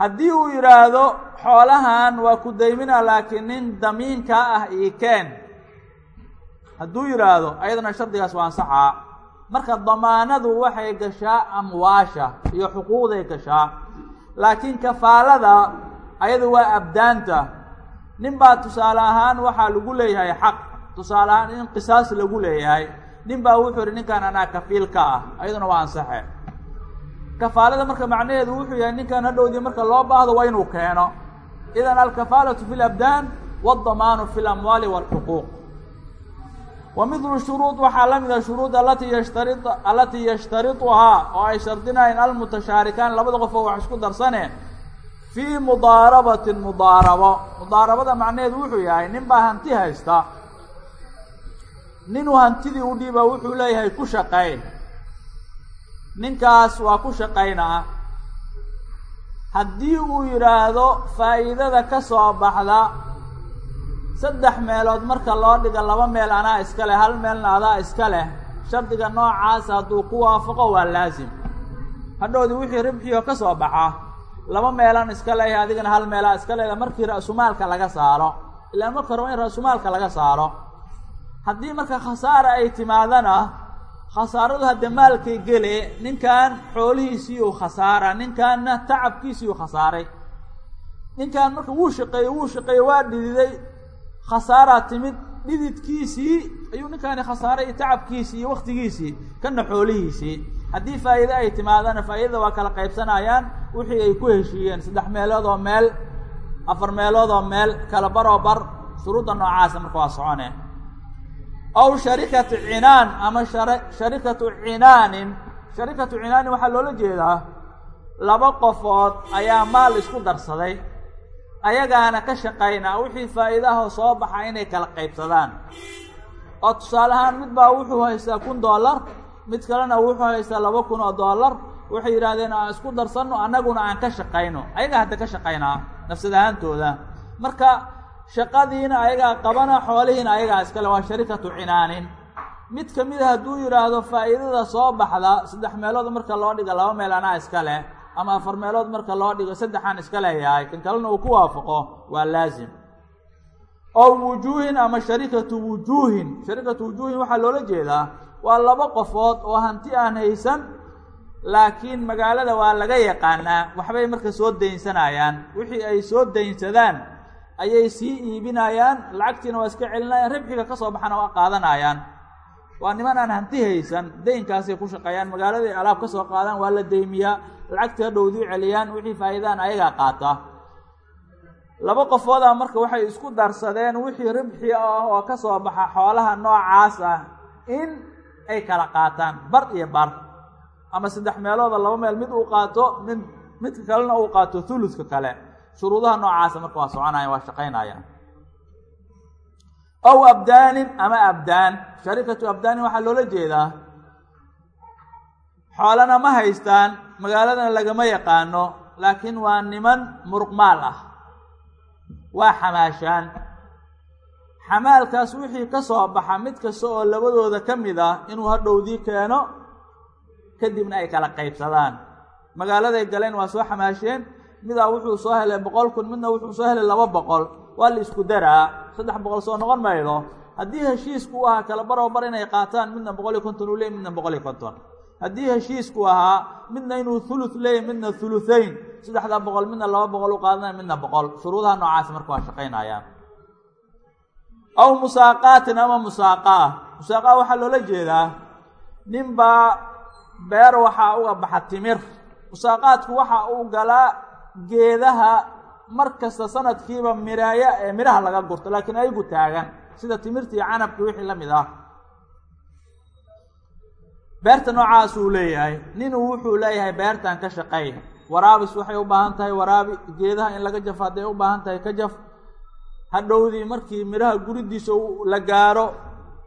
Haddii uu yidhaahdo xoolahan waa ku daymina laakiin nin damiinkaa ah ii keen. Hadduu yidhaahdo ayadana shardigaas waa ansaxaa. Marka damaanadu waxay gashaa amwaasha iyo xuquuqday gashaa laakiin kafaalada ayadu waa abdaanta. Nin baa tusaale ahaan waxaa lagu leeyahay xaq tusaale ahaan in qisaas lagu leeyahay nin baa wuxuu yihi ninkan anaa kafiil ka ah ayaduna waa ansaxe. Kafaalada marka macnaheedu wuxuu yahay ninkan hadhowdii marka loo baahdo waa inuu keeno. Idan alkafaalatu fi labdaan waaldamaanu fi lamwaali waalxuquuq wa midlu shuruud waxaa la mida shuruud alatii yashtari alatii yashtariduhaa oo ay shardinaayeen almutashaarikaan labada qof oo wax isku darsane fii mudaarabatin mudaarabo. Mudaarabada macnaheedu wuxuu yahay nin baa hanti haysta ninuu hantidii u dhiiba wuxuu leeyahay ku shaqayn. Ninkaas waa ku shaqaynaa. Haddii uu yidhaahdo faa'iidada ka soo baxda saddex meelood marka loo dhiga laba meel anaa iska leh hal meelna adaa iska leh shardiga noocaasa hadduu ku waafaqo waa laasim hadhowdii wixii ribxioo ka soo baxa laba meelaan iska leeyahay adigana hal meelaa iska leeda markii ra-sumaalka laga saaro ilaa marka hore waa in ra-sumaalka laga saaro haddii marka khasaara ay timaadana khasaaradu hadde maalkay gele ninkan xoolihiisii uu khasaara ninkanna tacabkiisii uu khasaaray. Ninkan marka wuu shaqeeyey wuu shaqeeyey waa dhididay khasaaraa timid dhididkiisii ayuu ninkaani khasaaray iyo tacabkiisii iyo waktigiisii kana xoolihiisii. Haddii faa'iide ay timaadana faa'iidada waa kala qaybsanayaan wixii ay ku heshiiyeen saddex meelood oo meel afar meelood oo meel kala baroo bar shuruudda noocaasa marka waa socone aw sharikatu cinaan ama shar sharikatu cinaanin sharikatu cinaanin waxaa loola jeedaa laba qofood ayaa maal isku darsaday ayagaana ka shaqaynaa wixii faa'iidaha soo baxa inay kala qaybsadaan oo tusaale ahaan mid baa wuxuu haystaa kun dollar mid kalena wuxuu haystaa laba kun oo dollar waxay yidhahdeen aan isku darsanno annaguna aan ka shaqayno ayagaa hadda ka shaqaynaa nafsad ahaantooda marka shaqadiina ayagaa qabana xoolihiina ayagaa iskale waa sharikatu cinaanin. Mid ka mid a hadduu yidhaahdo faa'iidada soo baxda saddex meelood marka loo dhigo laba meel anaa iska leh ama afar meelood marka loo dhigo saddexaan iska leeyahay kan kalena uu ku waafaqo waa laazim. Oo wujuuhin ama sharikatu wujuuhin. Sharikatu wujuuhin waxaa loola jeedaa waa laba qofood oo hanti aan haysan laakiin magaalada waa laga yaqaanaa waxbay marka soo daynsanayaan. Wixii ay soo daynsadaan ayay sii iibinayaan lacagtiina waa iska celinayaan ribxiga ka soo baxana waa qaadanayaan. Waa niman aan hanti haysan deynkaasay ku shaqeeyaan magaaladay alaab ka soo qaadaan waa la deymiyaa lacagtii hadhowdii celiyaan wixii faa'iidaan ayagaa qaata. Laba qofoodaa marka waxay isku darsadeen wixii ribxi ah oo ka soo baxa xoolaha noocaas ah in ay kala qaataan bar iyo bar. Ama saddex meelooda laba meel mid uu qaato mid midka kalena uu qaato thuluska kale shuruudaha noocaasa marka waa soconayaan waa shaqaynayaan ow abdaanin ama abdaan. Sharikatu abdaanin waxaa loola jeedaa xoolana ma haystaan magaaladana lagama yaqaano laakiin waa niman muruqmaal ah. Waa xamaashaan. Xamaalkaas wixii ka soo baxa mid kasta oo labadooda ka mid ah inuu hadhowdii keeno kadibna ay kala qaybsadaan. Magaaladay galeen waa soo xamaasheen midaa wuxuu soo helay boqol kun midna wuxuu soo helay laba boqol. Waa la isku daraa saddex boqol soo noqon maydo. Haddii heshiisku u ahaa kala baroo bar inay qaataan midna boqol iyo konton uu leey midna boqol iyo konton. Haddii heshiisku ahaa midna inuu thuluth leeyahy midna thuluthayn. Saddexdaa boqol midna laba boqol u qaadanaya midna boqol. Shuruudaha noocaasi marka waa shaqaynayaan. Aw musaaqaatin ama musaaqaa. Musaaqaa waxaa loola jeedaa ninbaa beer waxaa uga baxa timir. Musaaqaadku waxa uu galaa geedaha mar kasta sanadkiiba miraaya ee midhaha laga gurto laakiin ayagu taagan. Sida timirta iyo canabki wixii la mid ah. Beerta noocaas uu leeyahay ninuu wuxuu leeyahay beertan ka shaqeey waraabis waxay u baahan tahay waraabi geedaha in laga jafo hadday u baahan tahay ka jaf. Hadhowdii markii midhaha guridiisa la gaaro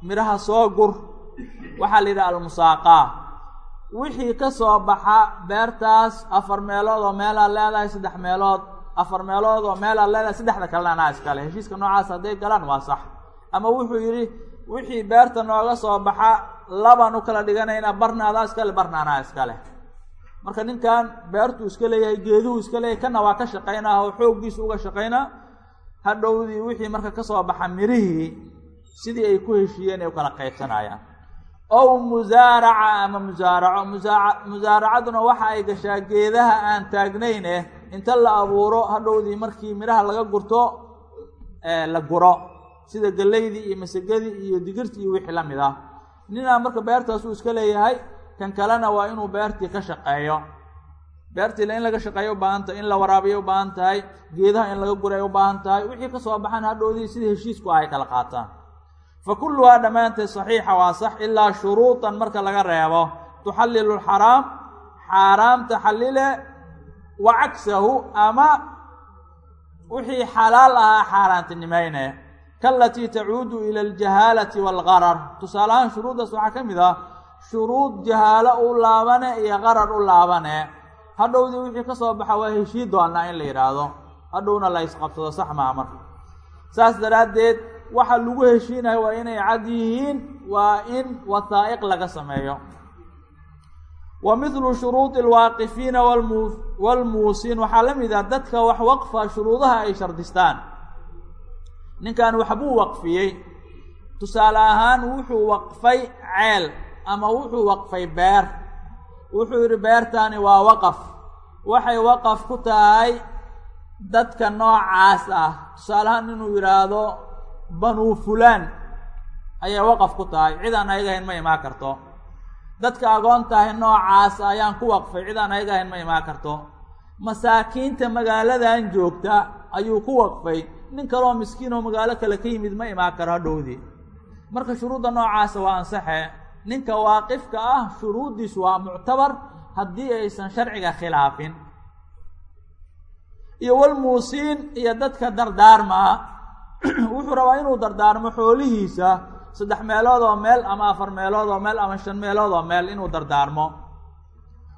midhaha soo gur waxaa la yidhaha almusaaqaa wixii ka soo baxa beertaas afar meelood oo meelaad leedahay saddex meelood afar meelood oo meelaad leedahay saddexda kalena anaa iskale heshiiska noocaas hadday galaan waa sax. Ama wuxuu yidhi wixii beerta nooga soo baxa labaan u kala dhiganaynaa barna adaa iskale barna anaa iskale marka ninkan beertuu iska leeyahay geeduhu iska leeyahay kana waa ka shaqaynaa oo xooggiisu uga shaqaynaa hadhowdii wixii marka ka soo baxa mirihii sidii ay ku heshiiyeen ay u kala qaybsanayaan ow musaaraca ama musaaraco musaa musaaracaduna waxa ay gashaa geedaha aan taagnayn eh. Inta la abuuro hadhowdii markii midhaha laga gurto la guro. Sida gelaydii iyo masagadii iyo digirtii iyo wixii la mid ah. Ninaa marka beertaas uu iska leeyahay kan kalena waa inuu beertii ka shaqeeyo. Beertiila in laga shaqeeyo u baahan tahay in la waraabiyo u baahan tahay geedaha in laga guray baahan tahay. Wixii ka soo baxaan hadhowdii sida heshiisku ay kala qaataan fa kulluhaa dhammaanteed saxiixa waa sax ilaa shuruudan marka laga reebo tuxallilu lxaraam xaaraamta xallile wa cagsahu ama wixii xalaal ahaa xaaraantinimayne kaalatii tacuudu ila aljahaalati waalgarar tusaale ahaan shuruuddaas waxaa ka mid ah shuruud jahaalo u laabane iyo qarar u laabane hadhowdii wixii ka soo baxa waa heshii doonaa in la yidhaahdo hadhowna la isqabsado sax maha marka saas daraaddeed waxa lagu heshiinayo waa inay cad yihiin waa in wathaa'iq laga sameeyo. Wa mithlu shuruudi alwaaqifiina walmu walmuusiin waxaa la mid ah dadka wax waqfa shuruudaha ay shardistaan. Ninkan waxbuu waqfiyey. Tusaale ahaan wuxuu waqfay ceel ama wuxuu waqfay beer. Wuxuu yidhi beertani waa waqaf. Waxay waqaf ku tahay dadka noocaas ah. Tusaale ahaan inuu yidhaahdo banuu fulaan ayay waqaf ku tahay. Cid aan ayaga ahayn ma imaan karto. Dadka agoon noocaas ayaan ku waqfay. Cid aan ayaga ahayn ma imaan karto. Masaakiinta magaaladan joogta ayuu ku waqfay. Nin kaloo miskiin oo magaalo kale ka yimid ma imaan karo hadhowdii marka shuruudda noocaasa waa ansaxe. Ninka waaqifka ah shuruuddiisu waa muctabar haddii aysan sharciga khilaafin. Iyo walmuusiin iyo dadka dardaarmaa *clears throat* wuxuu rabaa inuu dardaarmo xoolihiisa saddex meelood oo meel ama afar meelood oo meel ama shan meelood oo meel inuu dardaarmo.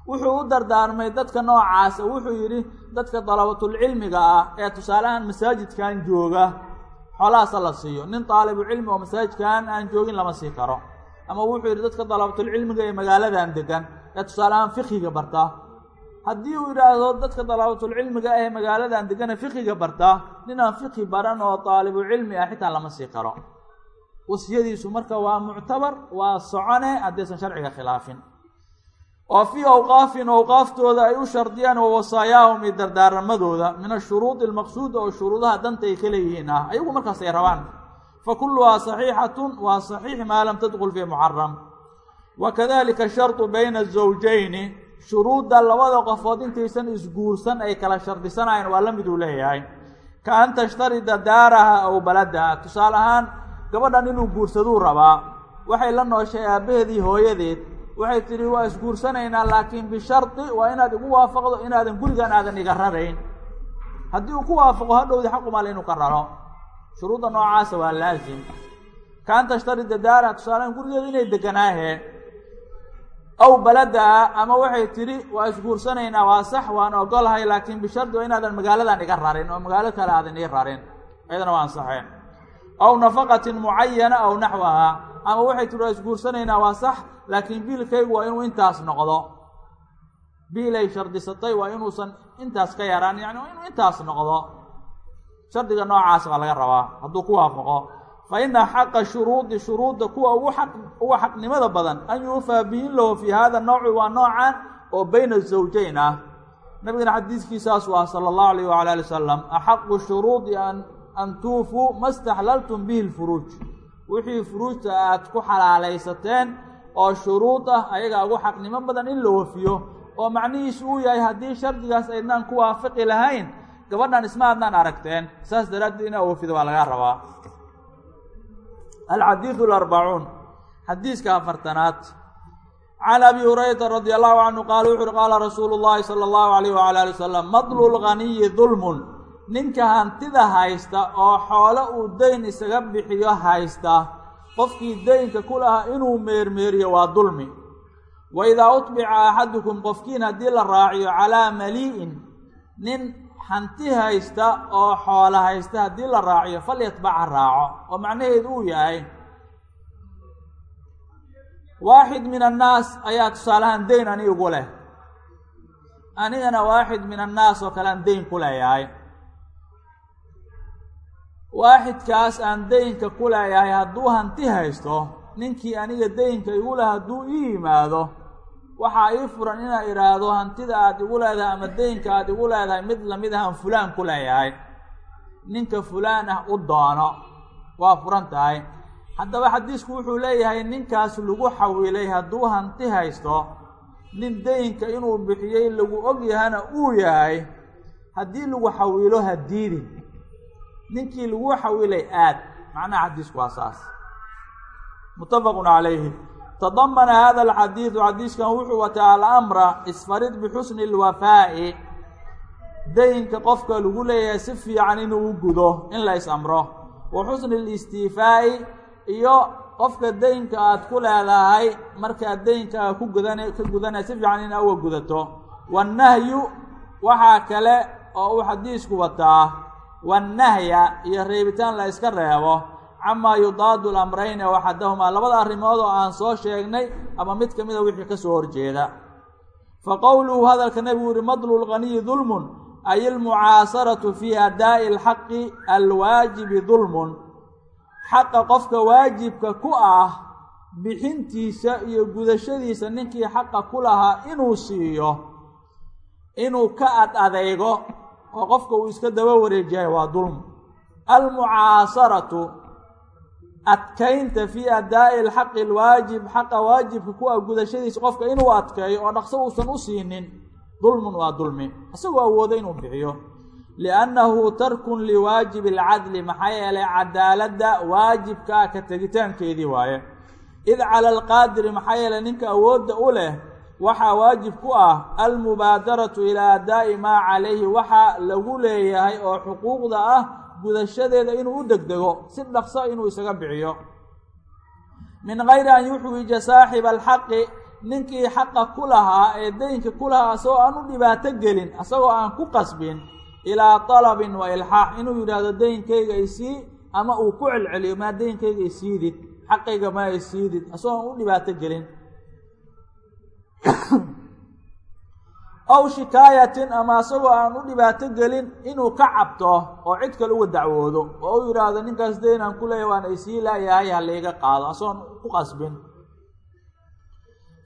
Wuxuu u dardaarmay dadka noocaasa wuxuu yidhi dadka dalabatulcilmiga ah ee tusaalehaan masaajidkan jooga xoolahaasa la siiyo. Nin daalibucilmi oo masaajidkan aan joogin lama sii karo. Ama wuxuu yidhi dadka dalabatulcilmiga ee magaaladan degan ee tusaalehaan fikiga barta haddii uu yidhaahdo dadka dalabatulcilmiga ee magaaladan degane fikiga barta ninaan fiki baran oo daalibucilmi ah xitaa lama sii karo wasiyadiisu marka waa muctabar waa socone haddaysan sharciga khilaafin. Oo fii awqaafin awqaaftooda ay u shardiyaan wa wasaayaahum iyo dardaaramadooda min ashuruudi almaqsuuda oo shuruudaha danta ay ka leeyihiin ah ayagu markaas ay rabaan. Fakuluhaa saxiixatun waa saxiix maa lam tadkul fii muxaram wa kadalika shardu bayna azawjayni shuruudda labada qofood intaysan isguursan ay kala shardisanayan waa la mid uu leeyahay. Ka an tashtarida daaraha aw baladaha. Tusaale ahaan gabadhan inuu guursaduu rabaa waxay la nooshay aabbaheedii hooyadeed. Waxay tidhi waa isguursanaynaa laakiin bishardi waa inaad igu waafaqdo inaadan gurigan aadan iga rarayn. Haddii uu ku waafaqo hadhowdi xaqumale inuu ka raro. Shuruudda noocaasa waa laazim. Ka an tashtarida daaraha tusaalehaan gurigeedu inay deganaahe aw baladaha ama waxay tidhi waa isguursanaynaa waa sax waan ogolahay laakiin bishardi waa inaadan magaaladan iga rarin oo magaalo kale aadan ii rarin. Iyadana waa ansaxeen aw nafaqatin mucayana aw naxwaha ama waxay tidhi waa isguursanaynaa waa sax laakiin biilkaygu waa inuu intaas noqdo. Biilay shardisatay waa inuusan intaas ka yaraan yani waa inuu intaas noqdo. Shardiga noocaas baa laga rabaa hadduu ku waafaqo fa ina xaqa shuruudi shuruudda kuwa uga xaqnimada badan an yuufaa bihin lahu fii hada nawci waa noocan oo bayna zawjayn ah. Nabigana xadiiskiisaas waa sala allahu alayh wala ali wasalam axaqu shuruudi an tuufuu ma staxlaltum bihi lfuruuj wixii furuujta aad ku xalaalaysateen oo shuruud ah ayagaa ugu xaqnimo badan in la wafiyo oo macnihiisu uu yahay haddii shardigaas aydnaan ku waafaqi lahayn gabadhan isma adnaan aragteen saas daraaddeed inaa wafido waa lagaa rabaa alxadiidu alarbacuun xadiiska afartanaad can abi hurayrata radi allahu canhu qaala wuxu uhi qaala rasuulu llahi sala allahu alayh wala ali wasalam madlu lganiyi dulmun ninka hantida haysta oo xoolo uu dayn isaga bixiyo haysta qofkii daynka ku lahaa inuu meermeeriyo waa dulmi wa idaa utbica axadukum qofkiin haddii la raaciyo calaa malii'in nin hanti haysta oo xoolo haysta haddii la raaciyo falyatbaca raaco. Oo macnaheedu uu yahay waaxid min annaas ayaa tusaalahaan dayn ani igu leh. Anigana waaxid min annaas oo kale aan dayn ku leeyahay. Waaxidkaas aan daynka ku leeyahay hadduu hanti haysto ninkii aniga daynka igu leh hadduu ii yimaado waxaa ii furan inaa idhaahdo hantida aad igu leedahay ama daynka aad igu leedahay mid la mid ahaan fulaan ku leeyahay. Ninka fulaan ah u doono. Waa furan tahay. Haddaba xadiisku wuxuu leeyahay ninkaas lagu xawilay hadduu hanti haysto nin daynka inuu bixiyey lagu og yahana uu yahay haddii lagu xawilo ha diidin. Ninkii lagu xawilay aad. Macnaha xadiisku waa saas. Muttafaqun calayhi tadamana hada alxadiidu xadiiskan wuxuu wataa alamra isfarid bixusni alwafaa'i. Daynka qofka lagu leeyahay si fiican inuu gudo in la is amro wa xusni alistiifaa'i iyo qofka daynka aad ku leedahay markaad daynkaa ku gudan ka gudanay si fiican in uga gudato. Wannahyu waxaa kale oo uu xadiisku wataa. Wannahya iyo reebitaan la iska reebo camaa yudaadu lamrayni oo axadahumaa labada arrimood oo aan soo sheegnay ama mid ka mida wixii ka soo horjeeda. Fa qowluhu hadalka nebigu yihi madlu lganiyi dulmun ay ilmucaasaratu fii adaa'i alxaqi alwaajibi dulmun xaqa qofka waajibka ku ah bixintiisa iyo gudashadiisa ninkii xaqa ku lahaa inuu siiyo inuu ka ad adeego oo qofka uu iska daba wareejiyahay waa dulm almucaasaratu adkaynta fii adaa'i alxaqi alwaajib xaqa waajibka ku ah gudashadiisa qofka inuu adkeeyo oo dhaqso uusan u siinin dulmun waa dulmi isagoo awoodo inuu bixiyo. Liannahu tarkun liwaajibi alcadli maxaa yeelay cadaaladda waajibkaa ka tegitaankeedii waaye. Id cala alqaadiri maxaa yeelay ninka awoodda u leh waxaa waajib ku ah almubaadaratu ilaa adaa'i maa calayhi waxaa lagu leeyahay oo xuquuqda ah gudashadeeda inuu u degdego si dhaqso inuu isaga bixiyo. Min gayri an yuxwija saaxiba alxaqi ninkii xaqa ku lahaa ee deynka ku lahaa asagoo aan u dhibaato gelin asagoo aan ku qasbin ilaa talabin wa ilxaax inuu yidhaahdo deynkayga isii ama uu ku celceliyo maa deynkayga isiidid xaqayga maa isiidid asagoo aan u dhibaato gelin *coughs* aw shikaayatin ama asagoo aan u dhibaato gelin inuu ka cabto oo cid kale uga dacwoodo oo u yidhaahdo ninkaas deyn aan ku leeyahy waan isii laayahay ha layga qaado asagoon ku qasbin.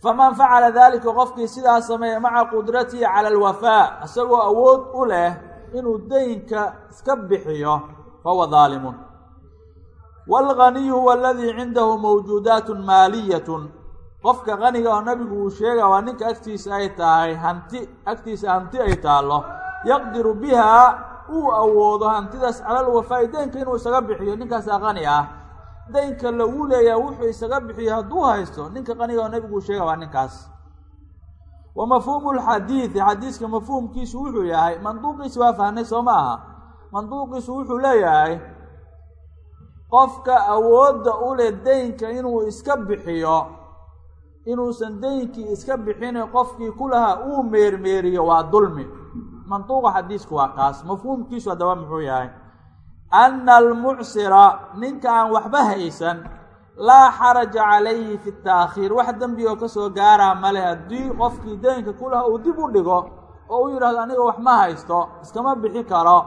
Faman facala dalika qofkii sidaas sameeya maca qudratihi cala alwafaa isagoo awood u leh inuu deynka iska bixiyo fahuwa daalimun wاlganiyu huwa aladii cindahu mawjuudaat maaliyat qofka qaniga oo nabigu uu sheega waa ninka agtiisa ay tahay hanti agtiisa hanti ay taallo. Yaqdiru bihaa uu awoodo hantidaas cala lwafaa'i deynka inuu isaga bixiyo. Ninkaasaa qani ah. Deynka lagu leeyaha wuxuu isaga bixiyo hadduu haysto ninka qaniga oo nabigu uu sheega waa ninkaas. Wa mafhuumu lxadiidi xadiiska mafhuumkiisu wuxuu yahay manduuqiisi waa fahnay soo ma aha. Manduuqiisu wuxuu leeyahay qofka awoodda u leh deynka inuu iska bixiyo inuusan deynkii iska bixinin qofkii ku lahaa uu meermeeriyo waa dulmi. Manduuqa xadiisku waa kaas. Mafhuumkiisu haddaba muxuu yahay anna almucsira ninka aan waxba haysan laa xaraja calayhi fi taakhiir wax dembi oo ka soo gaaraa male haddii qofkii deynka ku lahaa uu dib u dhigo oo u yidhahdo aniga wax ma haysto iskama bixi karo.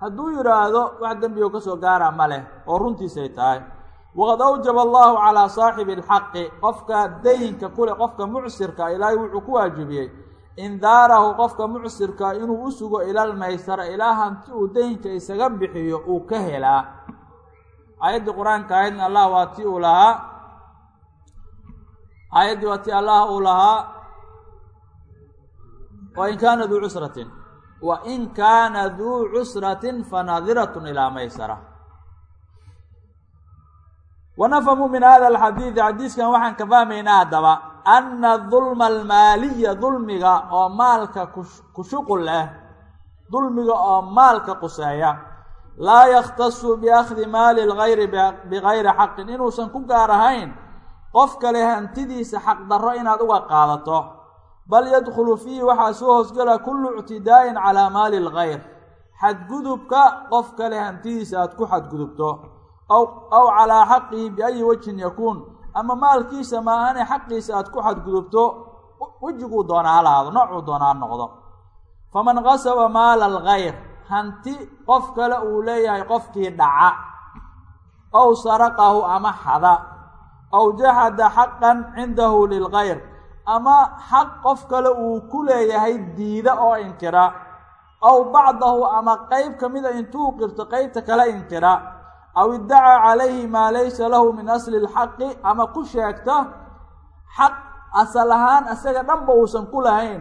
Hadduu yidhaahdo wax dembi oo ka soo gaaraa ma leh oo runtiisay tahay waqad awjaba allahu calaa saaxibi alxaqi qofka deynka kule qofka mucsirka ilaahay wuxuu ku waajibiyey indaarahu qofka mucsirka inuu u sugo ilalmaysara ilaa hanti uu deynka isaga bixiyo uu ka helaa. Aayaddii qur'aanka ahaydna allah waa ti uu lahaa. Aayaddii waa ti allah uu lahaa. Wain kaana duu cusratin wain kaana duu cusratin fanadiratun ilaa maysara wanafhamu min hada alxadiidi xadiiskan waxaan ka fahmaynaa haddaba ana dulma almaaliya dulmiga oo maalka ku shuqul leh dulmiga oo maalka quseeya laa yakhtasu biakhdi maali lgayri bigayri xaqin inuusan ku gaar ahayn qof kale hantidiisa xaqdarro inaad uga qaadato bal yadkhulu fiihi waxaa soo hoosgala kullu ictidaa'in calaa maali lgayr xadgudubka qof kale hantidiisa aad ku xadgudubto aw calaa xaqihi biayi wajhin yakuun ama maalkiisa maahane xaqiisa aad ku xadgudubto wejiguu doonaa halaado noocuu doonaa noqdo faman qasaba maala algayr hanti qof kale uu leeyahay qofkii dhaca aw saraqahu ama xada aw jaxada xaqan cindahu lilgayr ama xaq qof kale uu ku leeyahay diida oo inkira aw bacdahu ama qeyb ka mida intuu qirto qeybta kale inkira aw iddacaa calayhi maa laysa lahu min asli lxaqi ama ku sheegta xaq asal ahaan isaga dhanba uusan ku lahayn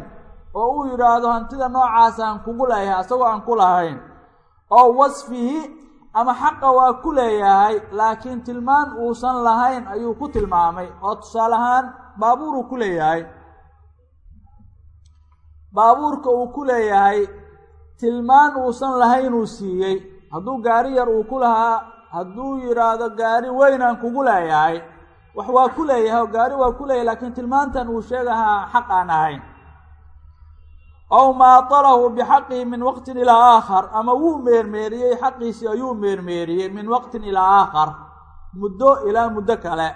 oo uu yidhaahdo hantida noocaasaan kugu leeyahay asagoo aan ku lahayn oo wasfihi ama xaqa waa ku leeyahay laakiin tilmaan uusan lahayn ayuu ku tilmaamay oo tusaale ahaan baabuuruu ku leeyahay. Baabuurka uu ku leeyahay tilmaan uusan lahaynuu siiyey hadduu gaari yar uu ku lahaa hadduu yidhaahdo gaari weynaan kugu leeyahay wax waa ku leeyahay oo gaari waa ku leeyahay laakiin tilmaantan uu sheegahaa xaq aan ahayn. Aw maatalahu bixaqihi min waqtin ilaa aakhar ama wuu meermeeriyey xaqiisii ayuu meermeeriyey min waqtin ilaa aakhar muddo ilaa muddo kale.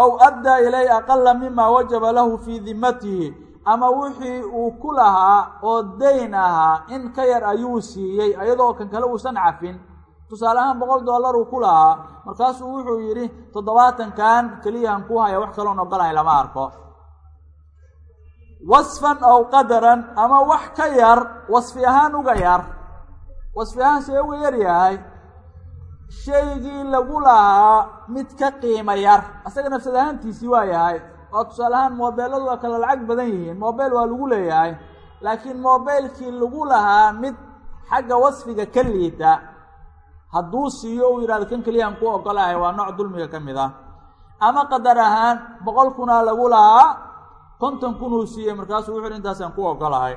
Aw addaa ilay aqala mima wajaba lahu fii dimatihi ama wixii uu ku lahaa oo dayn ahaa in ka yar ayuu siiyey iyadoo kan kale uusan cafin tusaale ahaan boqol dollar uu ku lahaa markaasuu wuxuu yidhi toddobaatankan keliyahan ku haya wax kaloon ogolahay lama arko. Wasfan aw qadaran ama wax ka yar wasfi ahaan uga yar wasfi ahaan see uga yar yahay shaygii lagu lahaa mid ka qiimo yar. Asaga nafsad ahaantiisii waa yahay oo tusaale ahaan moobeeladu waa kala lacag badan yihiin moobeyl waa lagu leeyahay laakiin moobeylkii lagu lahaa mid xagga wasfiga ka liita hadduu siiyo uu yidhahdo kan keliyahan ku ogolahay waa nooc dulmiga ka mid ah. Ama qadar ahaan boqol kunaa lagu lahaa konton kun uu siiyey markaasuu wuxu intaasaan ku ogolahay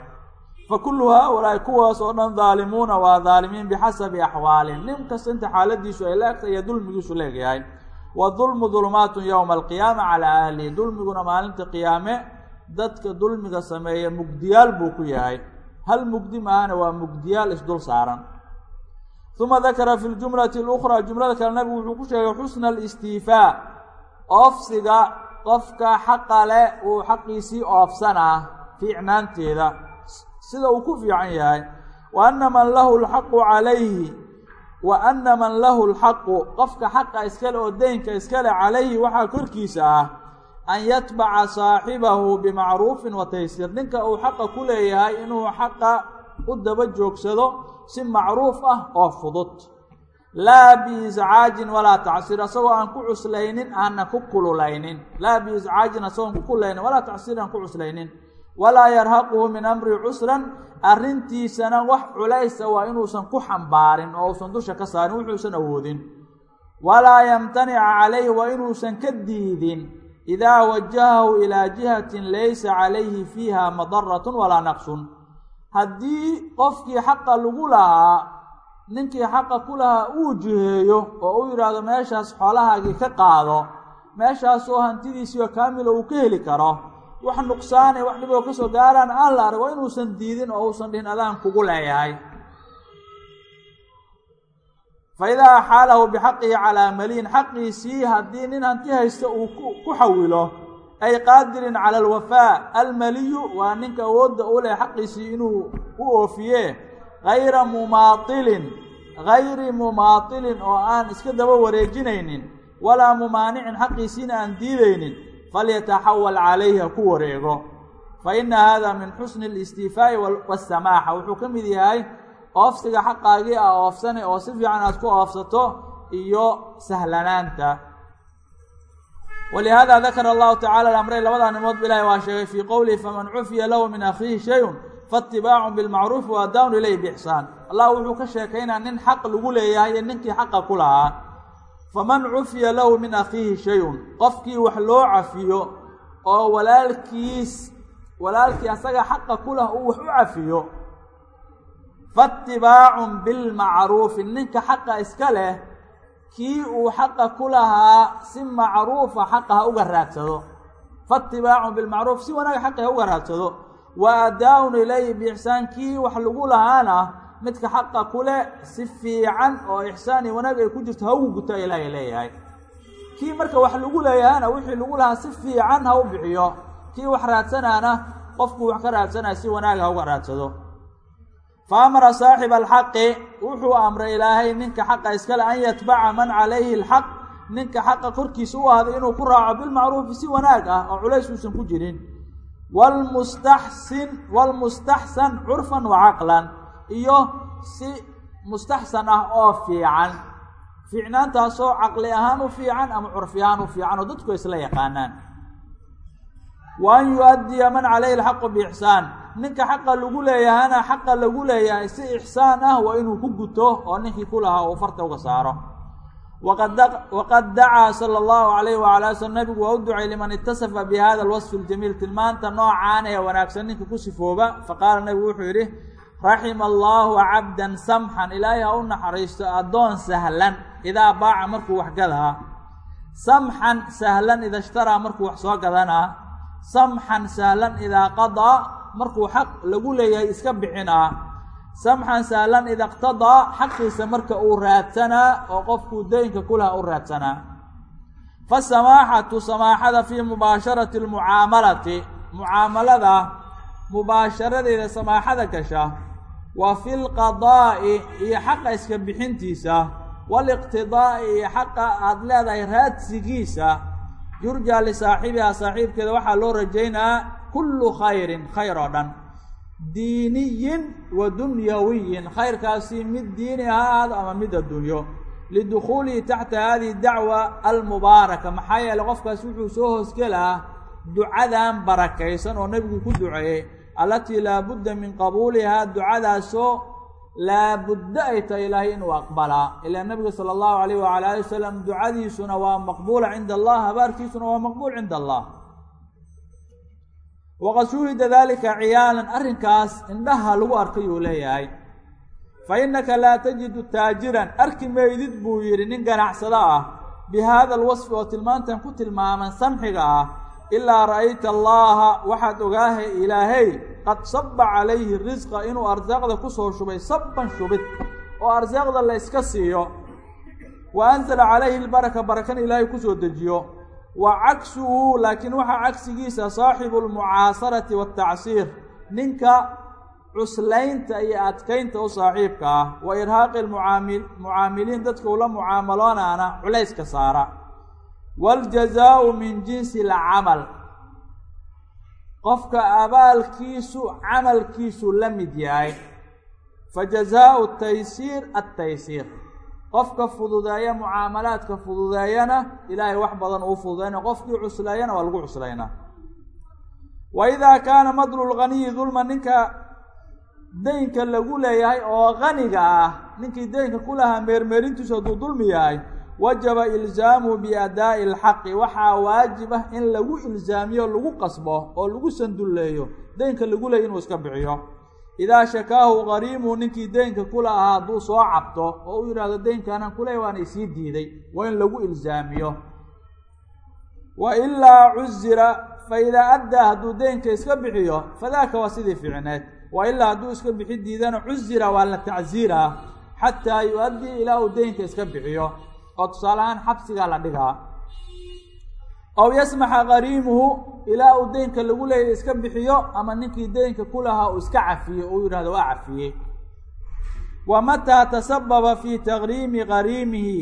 fa kullu haa-ulaahi kuwaas oo dhan daalimuuna waa daalimiin bixasabi axwaalin. Nin kasta inta xaaladiisu ay la-egta iyo dulmigiisu leegyahay wa dulmu dulumaatun yowma alqiyaama calaa ahlihi dulmiguna maalinta qiyaame dadka dulmiga sameeya mugdiyaal buu ku yahay. Hal mugdi maahana waa mugdiyaal isdul saaran uma dakara fi ljumlati اlأkhraa jumlada kale nabigu wuxuu ku sheegay xusna alistiifaa oofsiga qofka xaqa leh uu xaqiisii oofsanaa fiicnaanteeda sida uu ku fiican yahay wa ana man lahu lxaqu calayhi wa ana man lahu lxaqu qofka xaqa iskale oo deynka iskale calayhi waxaa korkiisa ah an yatbaca saaxibahu bimacruufin wa taysir ninka uu xaqa ku leeyahay inuu xaqa u daba joogsado si macruuf ah oo fudud. Laa biiscaajin walaa tacsiir asagoo aan ku cuslaynin aanna ku kululaynin laa biiscaajin asagoon ku kululaynin walaa tacsiir aan ku cuslaynin. Walaa yarhaquhu min amri cusran arrintiisana wax culaysa waa inuusan ku xambaarin oo uusan dusha ka saarin wuxuusan awoodin. Walaa yamtanica calayhi waa inuusan ka diidin. Idaa wajahahu ilaa jihatin laysa calayhi fiiha madaratun walaa naqsun haddii qofkii xaqa lagu lahaa ninkii xaqa ku lahaa uu jiheeyo oo uu yidhaahdo meeshaas xoolahaagii ka qaado meeshaasoo hantidiisiioo kaamila uu ka heli karo wax nuqsaanay wax dhiboo ka soo gaaraan aan la arag waa inuusan diidin oo uusan dhihin adaan kugu leeyahay. Fa idaa axaalahu bixaqihi calaa maliin xaqiisii haddii nin hanti haysta uu ku xawilo ay qaadirin cala alwafaa almaliyu waa ninka awoodda u leh xaqiisii inuu u oofiye gayra mumaatilin gayri mumaatilin oo aan iska daba wareejinaynin walaa mumaanicin xaqiisiina aan diidaynin falyataxawal calayhi ha ku wareego. Fa ina hada min xusni alistiifaa'i wasamaaxa wuxuu ka mid yahay oofsiga xaqaagii ah oofsane oo si fiican aad ku oofsato iyo sahlanaanta walihaada dakara allahu tacala amray labada nimood ba ilahi waa sheegay fii qowlihi faman cufiya lahu min akhiihi shayun faatibaacun bilmacruufi wa adawnu ilayhi biixsaan allah wuxuu ka sheekaynaa nin xaq lagu leeyahay iyo ninkii xaqa ku lahaa faman cufiya lahu min akhiihi shayun qofkii wax loo cafiyo oo walaalkiis walaalkii asaga xaqa ku lah uu wax u cafiyo faatibaacun bilmacruufi ninka xaqa iska leh kii uu xaqa ku lahaa si macruufa xaqa ha uga raadsado. Faatibaacun bilmacruuf si wanaaga xaqi ha uga raadsado. Wa adaa-un ilayhi biixsaan kii wax lagu lahaana midka xaqa kule si fiican oo ixsaan iyo wanaag ay ku jirto ha ugu guto ilaahay leeyahay. Kii marka wax lagu leeyahana wixii lagu lahaa si fiican ha u bixiyo. Kii wax raadsanaana qofkuu wax ka raadsanaya si wanaaga ha uga raadsado fa amara saaxiba alxaqi wuxuu amray ilaahay ninka xaqa iskale an yatbaca man calayhi alxaq. Ninka xaqa korkiisa u ahday inuu ku raaco bilmacruufi si wanaag ah oo culays uusan ku jirin. Wlmustaxsin wlmustaxsan curfan wa caqlan iyo si mustaxsan ah oo fiican. Fiicnaantaasoo caqli ahaan u fiican ama curfi ahaan u fiican oo dadku isla yaqaanaan. Wa an yu-addiya man calayhi alxaqu biixsaan ninka xaqa lagu leeyahana xaqa lagu leeyahay si ixsaan ah waa inuu ku guto oo ninkii ku lahaa uu farta uga saaro. Waqad dacaa sala allahu alayh wala ali slm nabigu waa u ducay liman itasafa bi hada alwasfi ljamiil tilmaanta noocaan ee wanaagsan ninka ku sifooba. Faqaala nabigu wuxuu yidhi raxima allahu cabdan samxan ilaahay ha u naxariisto addoon sahlan idaa baaca markuu wax gadaa. Samxan sahlan ida ishtaraa markuu wax soo gadanaa samxan sahlan idaa qadaa markuu xaq lagu leeyahay iska bixinaa samxan sahlan ida iqtadaa xaqiisa marka uu raadsanaa oo qofkuu daynka kulaha u raadsanaa. Fasamaaxatu samaaxada fii mubaasharati lmucaamalati mucaamalada mubaasharadeeda samaaxada gasha wa fi lqadaa'i iyo xaqa iska bixintiisa waliqtidaa'i iyo xaqa aada leedahay raadsigiisa yurjaa lisaaxibihaa saaxiibkeeda waxaa loo rajaynaa kullu khayrin khayr oo dhan. Diiniyin wa dunyawiyin. Khayrkaasi mid diini ha ahaado ama mid addunyo lidukhuulihi taxta hadihi dacwa almubaaraka. Maxaa yeeley qofkaas wuxuu soo hoosgelaa ducadan barakaysan oo nebigu ku duceeyey. Allatii laabudda min qabuulihaa. Ducadaasoo laabudda ay tahay ilaahay inuu aqbalaa. Ilaa nebiga sala allahu alayh wala ali wasalam ducadiisuna waa maqbuula cinda allah habaarkiisuna waa maqbuul cinda allah waqad shuhida dalika ciyaalan arrinkaas indhaha lagu arkay uu leeyahay fa innaka laa tajidu taajiran arki maydid buu yidhi nin ganacsado ah bi haada alwasfi oo tilmaantan ku tilmaaman samxiga ah ilaa ra'ayta allaaha waxaad ogaahay ilaahay qad saba calayhi risqa inuu arsaaqda ku soo shubay sabban shubid oo arsaaqda la yska siiyo wa anzala calayhi lbaraka barakana ilaahay ku soo dejiyo wa cagsuhu laakiin waxaa cagsigiisa saaxibu lmucaasarati waatacsiir ninka cuslaynta iyo adkaynta u saaxiibka ah wa irhaaqi mucaamiliin dadka ula mucaamaloonaana culayska saara. Waaljazaau min jinsi alcamal qofka abaalkiisu camalkiisu la mid yahay. Fa jazaau taysiir attaysiir qofka fududeeya mucaamalaadka fududeeyana ilaahay wax badan uu fududeyna qofkii cusleeyana waa lagu cuslayna. Wa idaa kaana madlu lganiyi dulma ninka deynka lagu leeyahay oo qaniga ah ninkii deynka ku lahaa meermeerintiisu hadduu dulmi yahay wajaba ilzaamuhu biadaa'i alxaqi. Waxaa waajib ah in lagu ilzaamiyo lagu qasbo oo lagu sandulleeyo deynka lagu leeyay inuu iska bixiyo idaa shakaahu qariimuhu ninkii deynka kula ahaa hadduu soo cabto oo u yidhaahdo deynkaanaan kuleey waana isii diiday waa in lagu ilzaamiyo. Wa ilaa cuzira fa idaa addaa hadduu deynka iska bixiyo fadaaka waa sidii ficneed. Wa ilaa hadduu iska bixi diidana cuzira waa la tacziiraa xataa yu-addii ilaa uu deynka iska bixiyo. Oo tusaale ahaan xabsigaa la dhigaa aw yasmaxa qariimuhu ilaa uu deynka lagu leeyahy iska bixiyo ama ninkii deynka ku lahaa uu iska cafiyo uu yidhahdo waa cafiyey wa mataa tasababa fii taqriimi qariimihi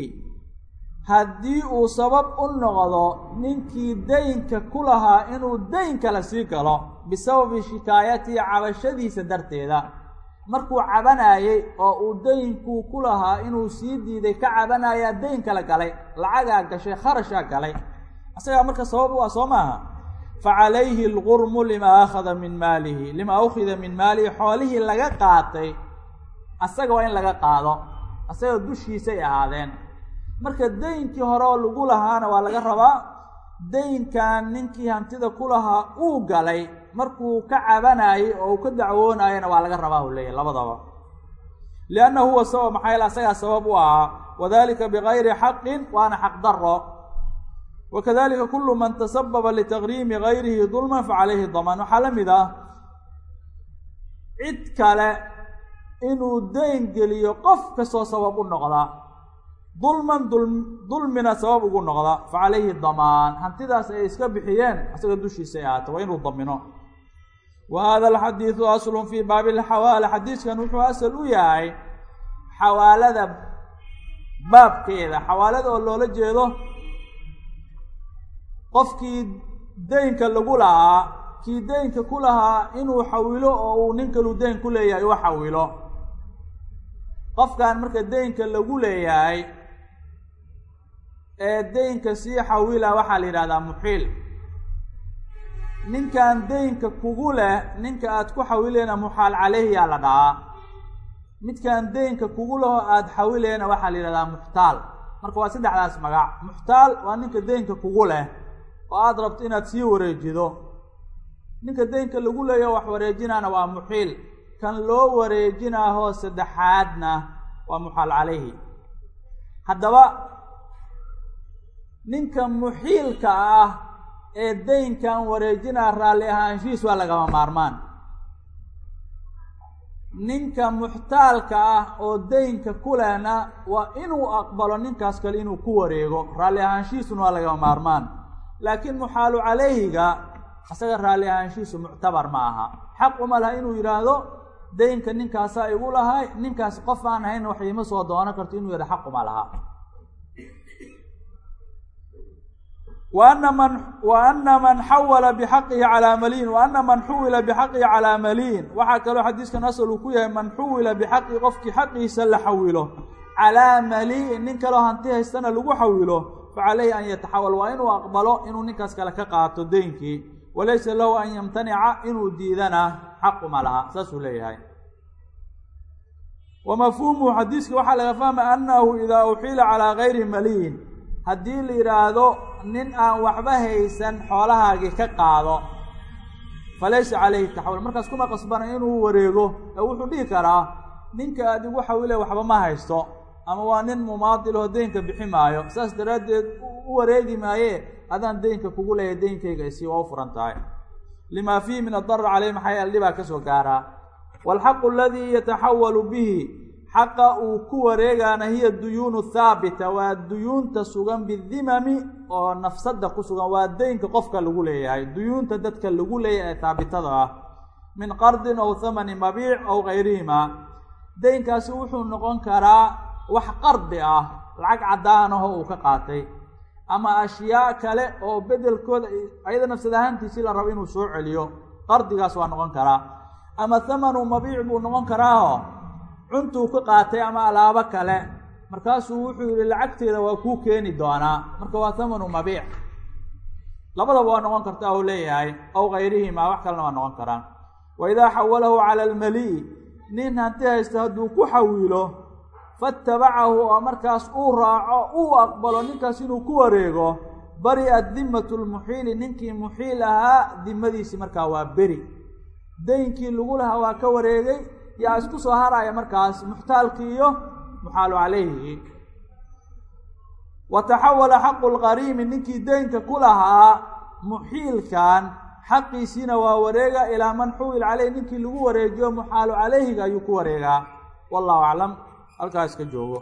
haddii uu sabab u noqdo ninkii deynka ku lahaa inuu deyn kale sii galo bisababi shikaayatihi cabashadiisa darteeda. Markuu cabanayey oo uu deynkuu ku lahaa inuu sii diiday ka cabanayaa deyn kale galay lacagaa gashay kharashaa galay isagaa marka sabab u ah soo maaha. Fa calayhi algurmu limaa akhada min maalihi limaa ukhida min maalihi xoolihii laga qaatay. Asaga waa in laga qaado. Asaga dushiisay ahaadeen. Marka deynkii hore oo lagu lahaana waa laga rabaa deynkan ninkii hantida ku lahaa uu galay. Markuu ka cabanayey oo uu ka dacwoonayana waa laga rabaa u leeyahy labadaba. Lianna huwa sabab maxaa asagaa sabab u ahaa. Wadalika bigayri xaqin waana xaq daro wakadalika kulu man tasababa litaqriimi gayrihi dulman facalayhi damaan waxaa la mid ah cid kale inuu deyn geliyo qof kastoo sabab u noqda dulman dulmina sabab ugu noqda facalayhi damaan hantidaas ay iska bixiyeen isaga dushiisay ahaata waa inuu damino wa hada alxadiidu aslun fii baabi lxawaala xadiiskan wuxuu asal u yahay xawaalada baabkeeda xawaalada oo loola jeedo qofkii deynka lagu lahaa kii deynka ku lahaa inuu xawilo oo uu nin kalu deyn ku leeyahay u xawilo. Qofkan marka deynka lagu leeyahay ee deynka sii xawila waxaa la yidhahdaa muxiil. Ninkan deynka kugu leh ninka aad ku xawileena muxaal caleyhiyaa la dhahaa. Midkan deynka kugu leho aada xawileena waxaa la yidhahdaa muxtaal. Marka waa saddexdaas magac muxtaal waa ninka deynka kugu leh oo aada rabto inaad sii wareejido. Ninka deynka lagu leeyaho wax wareejinaana waa muxiil. Kan loo wareejinaahoo saddexaadna waa muxaal caleyhi haddaba ninka muxiilka ah ee deynkan wareejinaa raalli ahaanshihiis waa lagama maarmaan. Ninka muxtaalka ah oo deynka ku lehna waa inuu aqbalo ninkaas kale inuu ku wareego. Raalli ahaanshihiisuna waa lagama maarmaan laakiin muxaalu caleyhiga isaga raalli ahaanshihiisu muctabar ma aha. Xaq uma laha inuu yidhaahdo deynka ninkaasaa igu lahay ninkaas qof aan ahayn wax iima soo doonan karto inuu yidha xaq uma laha. Wa ana man wa ana man xawala bixaqihi calaa maliin wa ana man xuwila bixaqihi calaa maliin. Waxaa kaloo xadiiskan asal uu ku yahay man xuwila bixaqi qofkii xaqiisa la xawilo. Calaa maliin nin kaloo hanti haystana lagu xawilo fa caleyhi an yataxawal waa inuu aqbalo inuu ninkaas kale ka qaato deynkii walaysa lahu an yamtanica inuu diidana xaquma laha saasuu leeyahay wa mafhuumuhu xadiiska waxaa laga fahmaya annahu idaa uxiila calaa gayri maliin haddii la yidhaahdo nin aan waxba haysan xoolahaagii ka qaado falaysa calayhi taxawul markaas kuma qasbana inuu wareego ee wuxuu dhihi karaa ninka aad igu xawile waxba ma haysto ama waa nin mumaadiloo deynka bixi maayo. Saas daraaddeed u wareegi maaye adaan deynka kugu leeyahay deynkayga isii waa u furan tahay. Lima fiihi min adar caleyh maxaa yaele dhibaa ka soo gaaraa waalxaqu aladii yataxawalu bihi xaqa uu ku wareegaana hiya duyuunu thaabita waa duyuunta sugan bidimami oo nafsada ku sugan waa deynka qofka lagu leeyahay duyuunta dadka lagu leeyahay ee thaabitada ah. Min qardin aw thamani mabiic aw gayrihima deynkaasi wuxuu noqon karaa wax qardi ah lacag caddaanaho uu ka qaatay. Ama ashyaa kale oo bedelkooda ayada nafsad ahaantiisii la rabo inuu soo celiyo qardigaas waa noqon karaa. Ama thamanu mabiic buu noqon karaaho cuntuu ka qaatay ama alaabo kale. Markaasuu wuxuu yihi lacagteeda waa kuu keeni doonaa. Marka waa thamanu mabiic. Labadaba waa noqon karta u leeyahay aw gayrihima wax kalena waa noqon karaan. Wa idaa xawalahu cala almali nin hanti haysta hadduu ku xawiilo faatabacahu oo markaas uu raaco uu aqbalo ninkaas inuu ku wareego bari'at dimatu lmuxiili ninkii muxiil ahaa dimadiisi markaa waa beri daynkii lagu lahaa waa ka wareegay yaa isku soo haraya markaas muxtaalkii iyo muxaalu calayhi wa taxawala xaqu lqariimi ninkii deynka ku lahaa muxiilkan xaqiisiina waa wareega ilaa man xuwil caleyh ninkii lagu wareejiyo muxaalu calayhiga ayuu ku wareegaa wallahu aclam halkaas ka joogo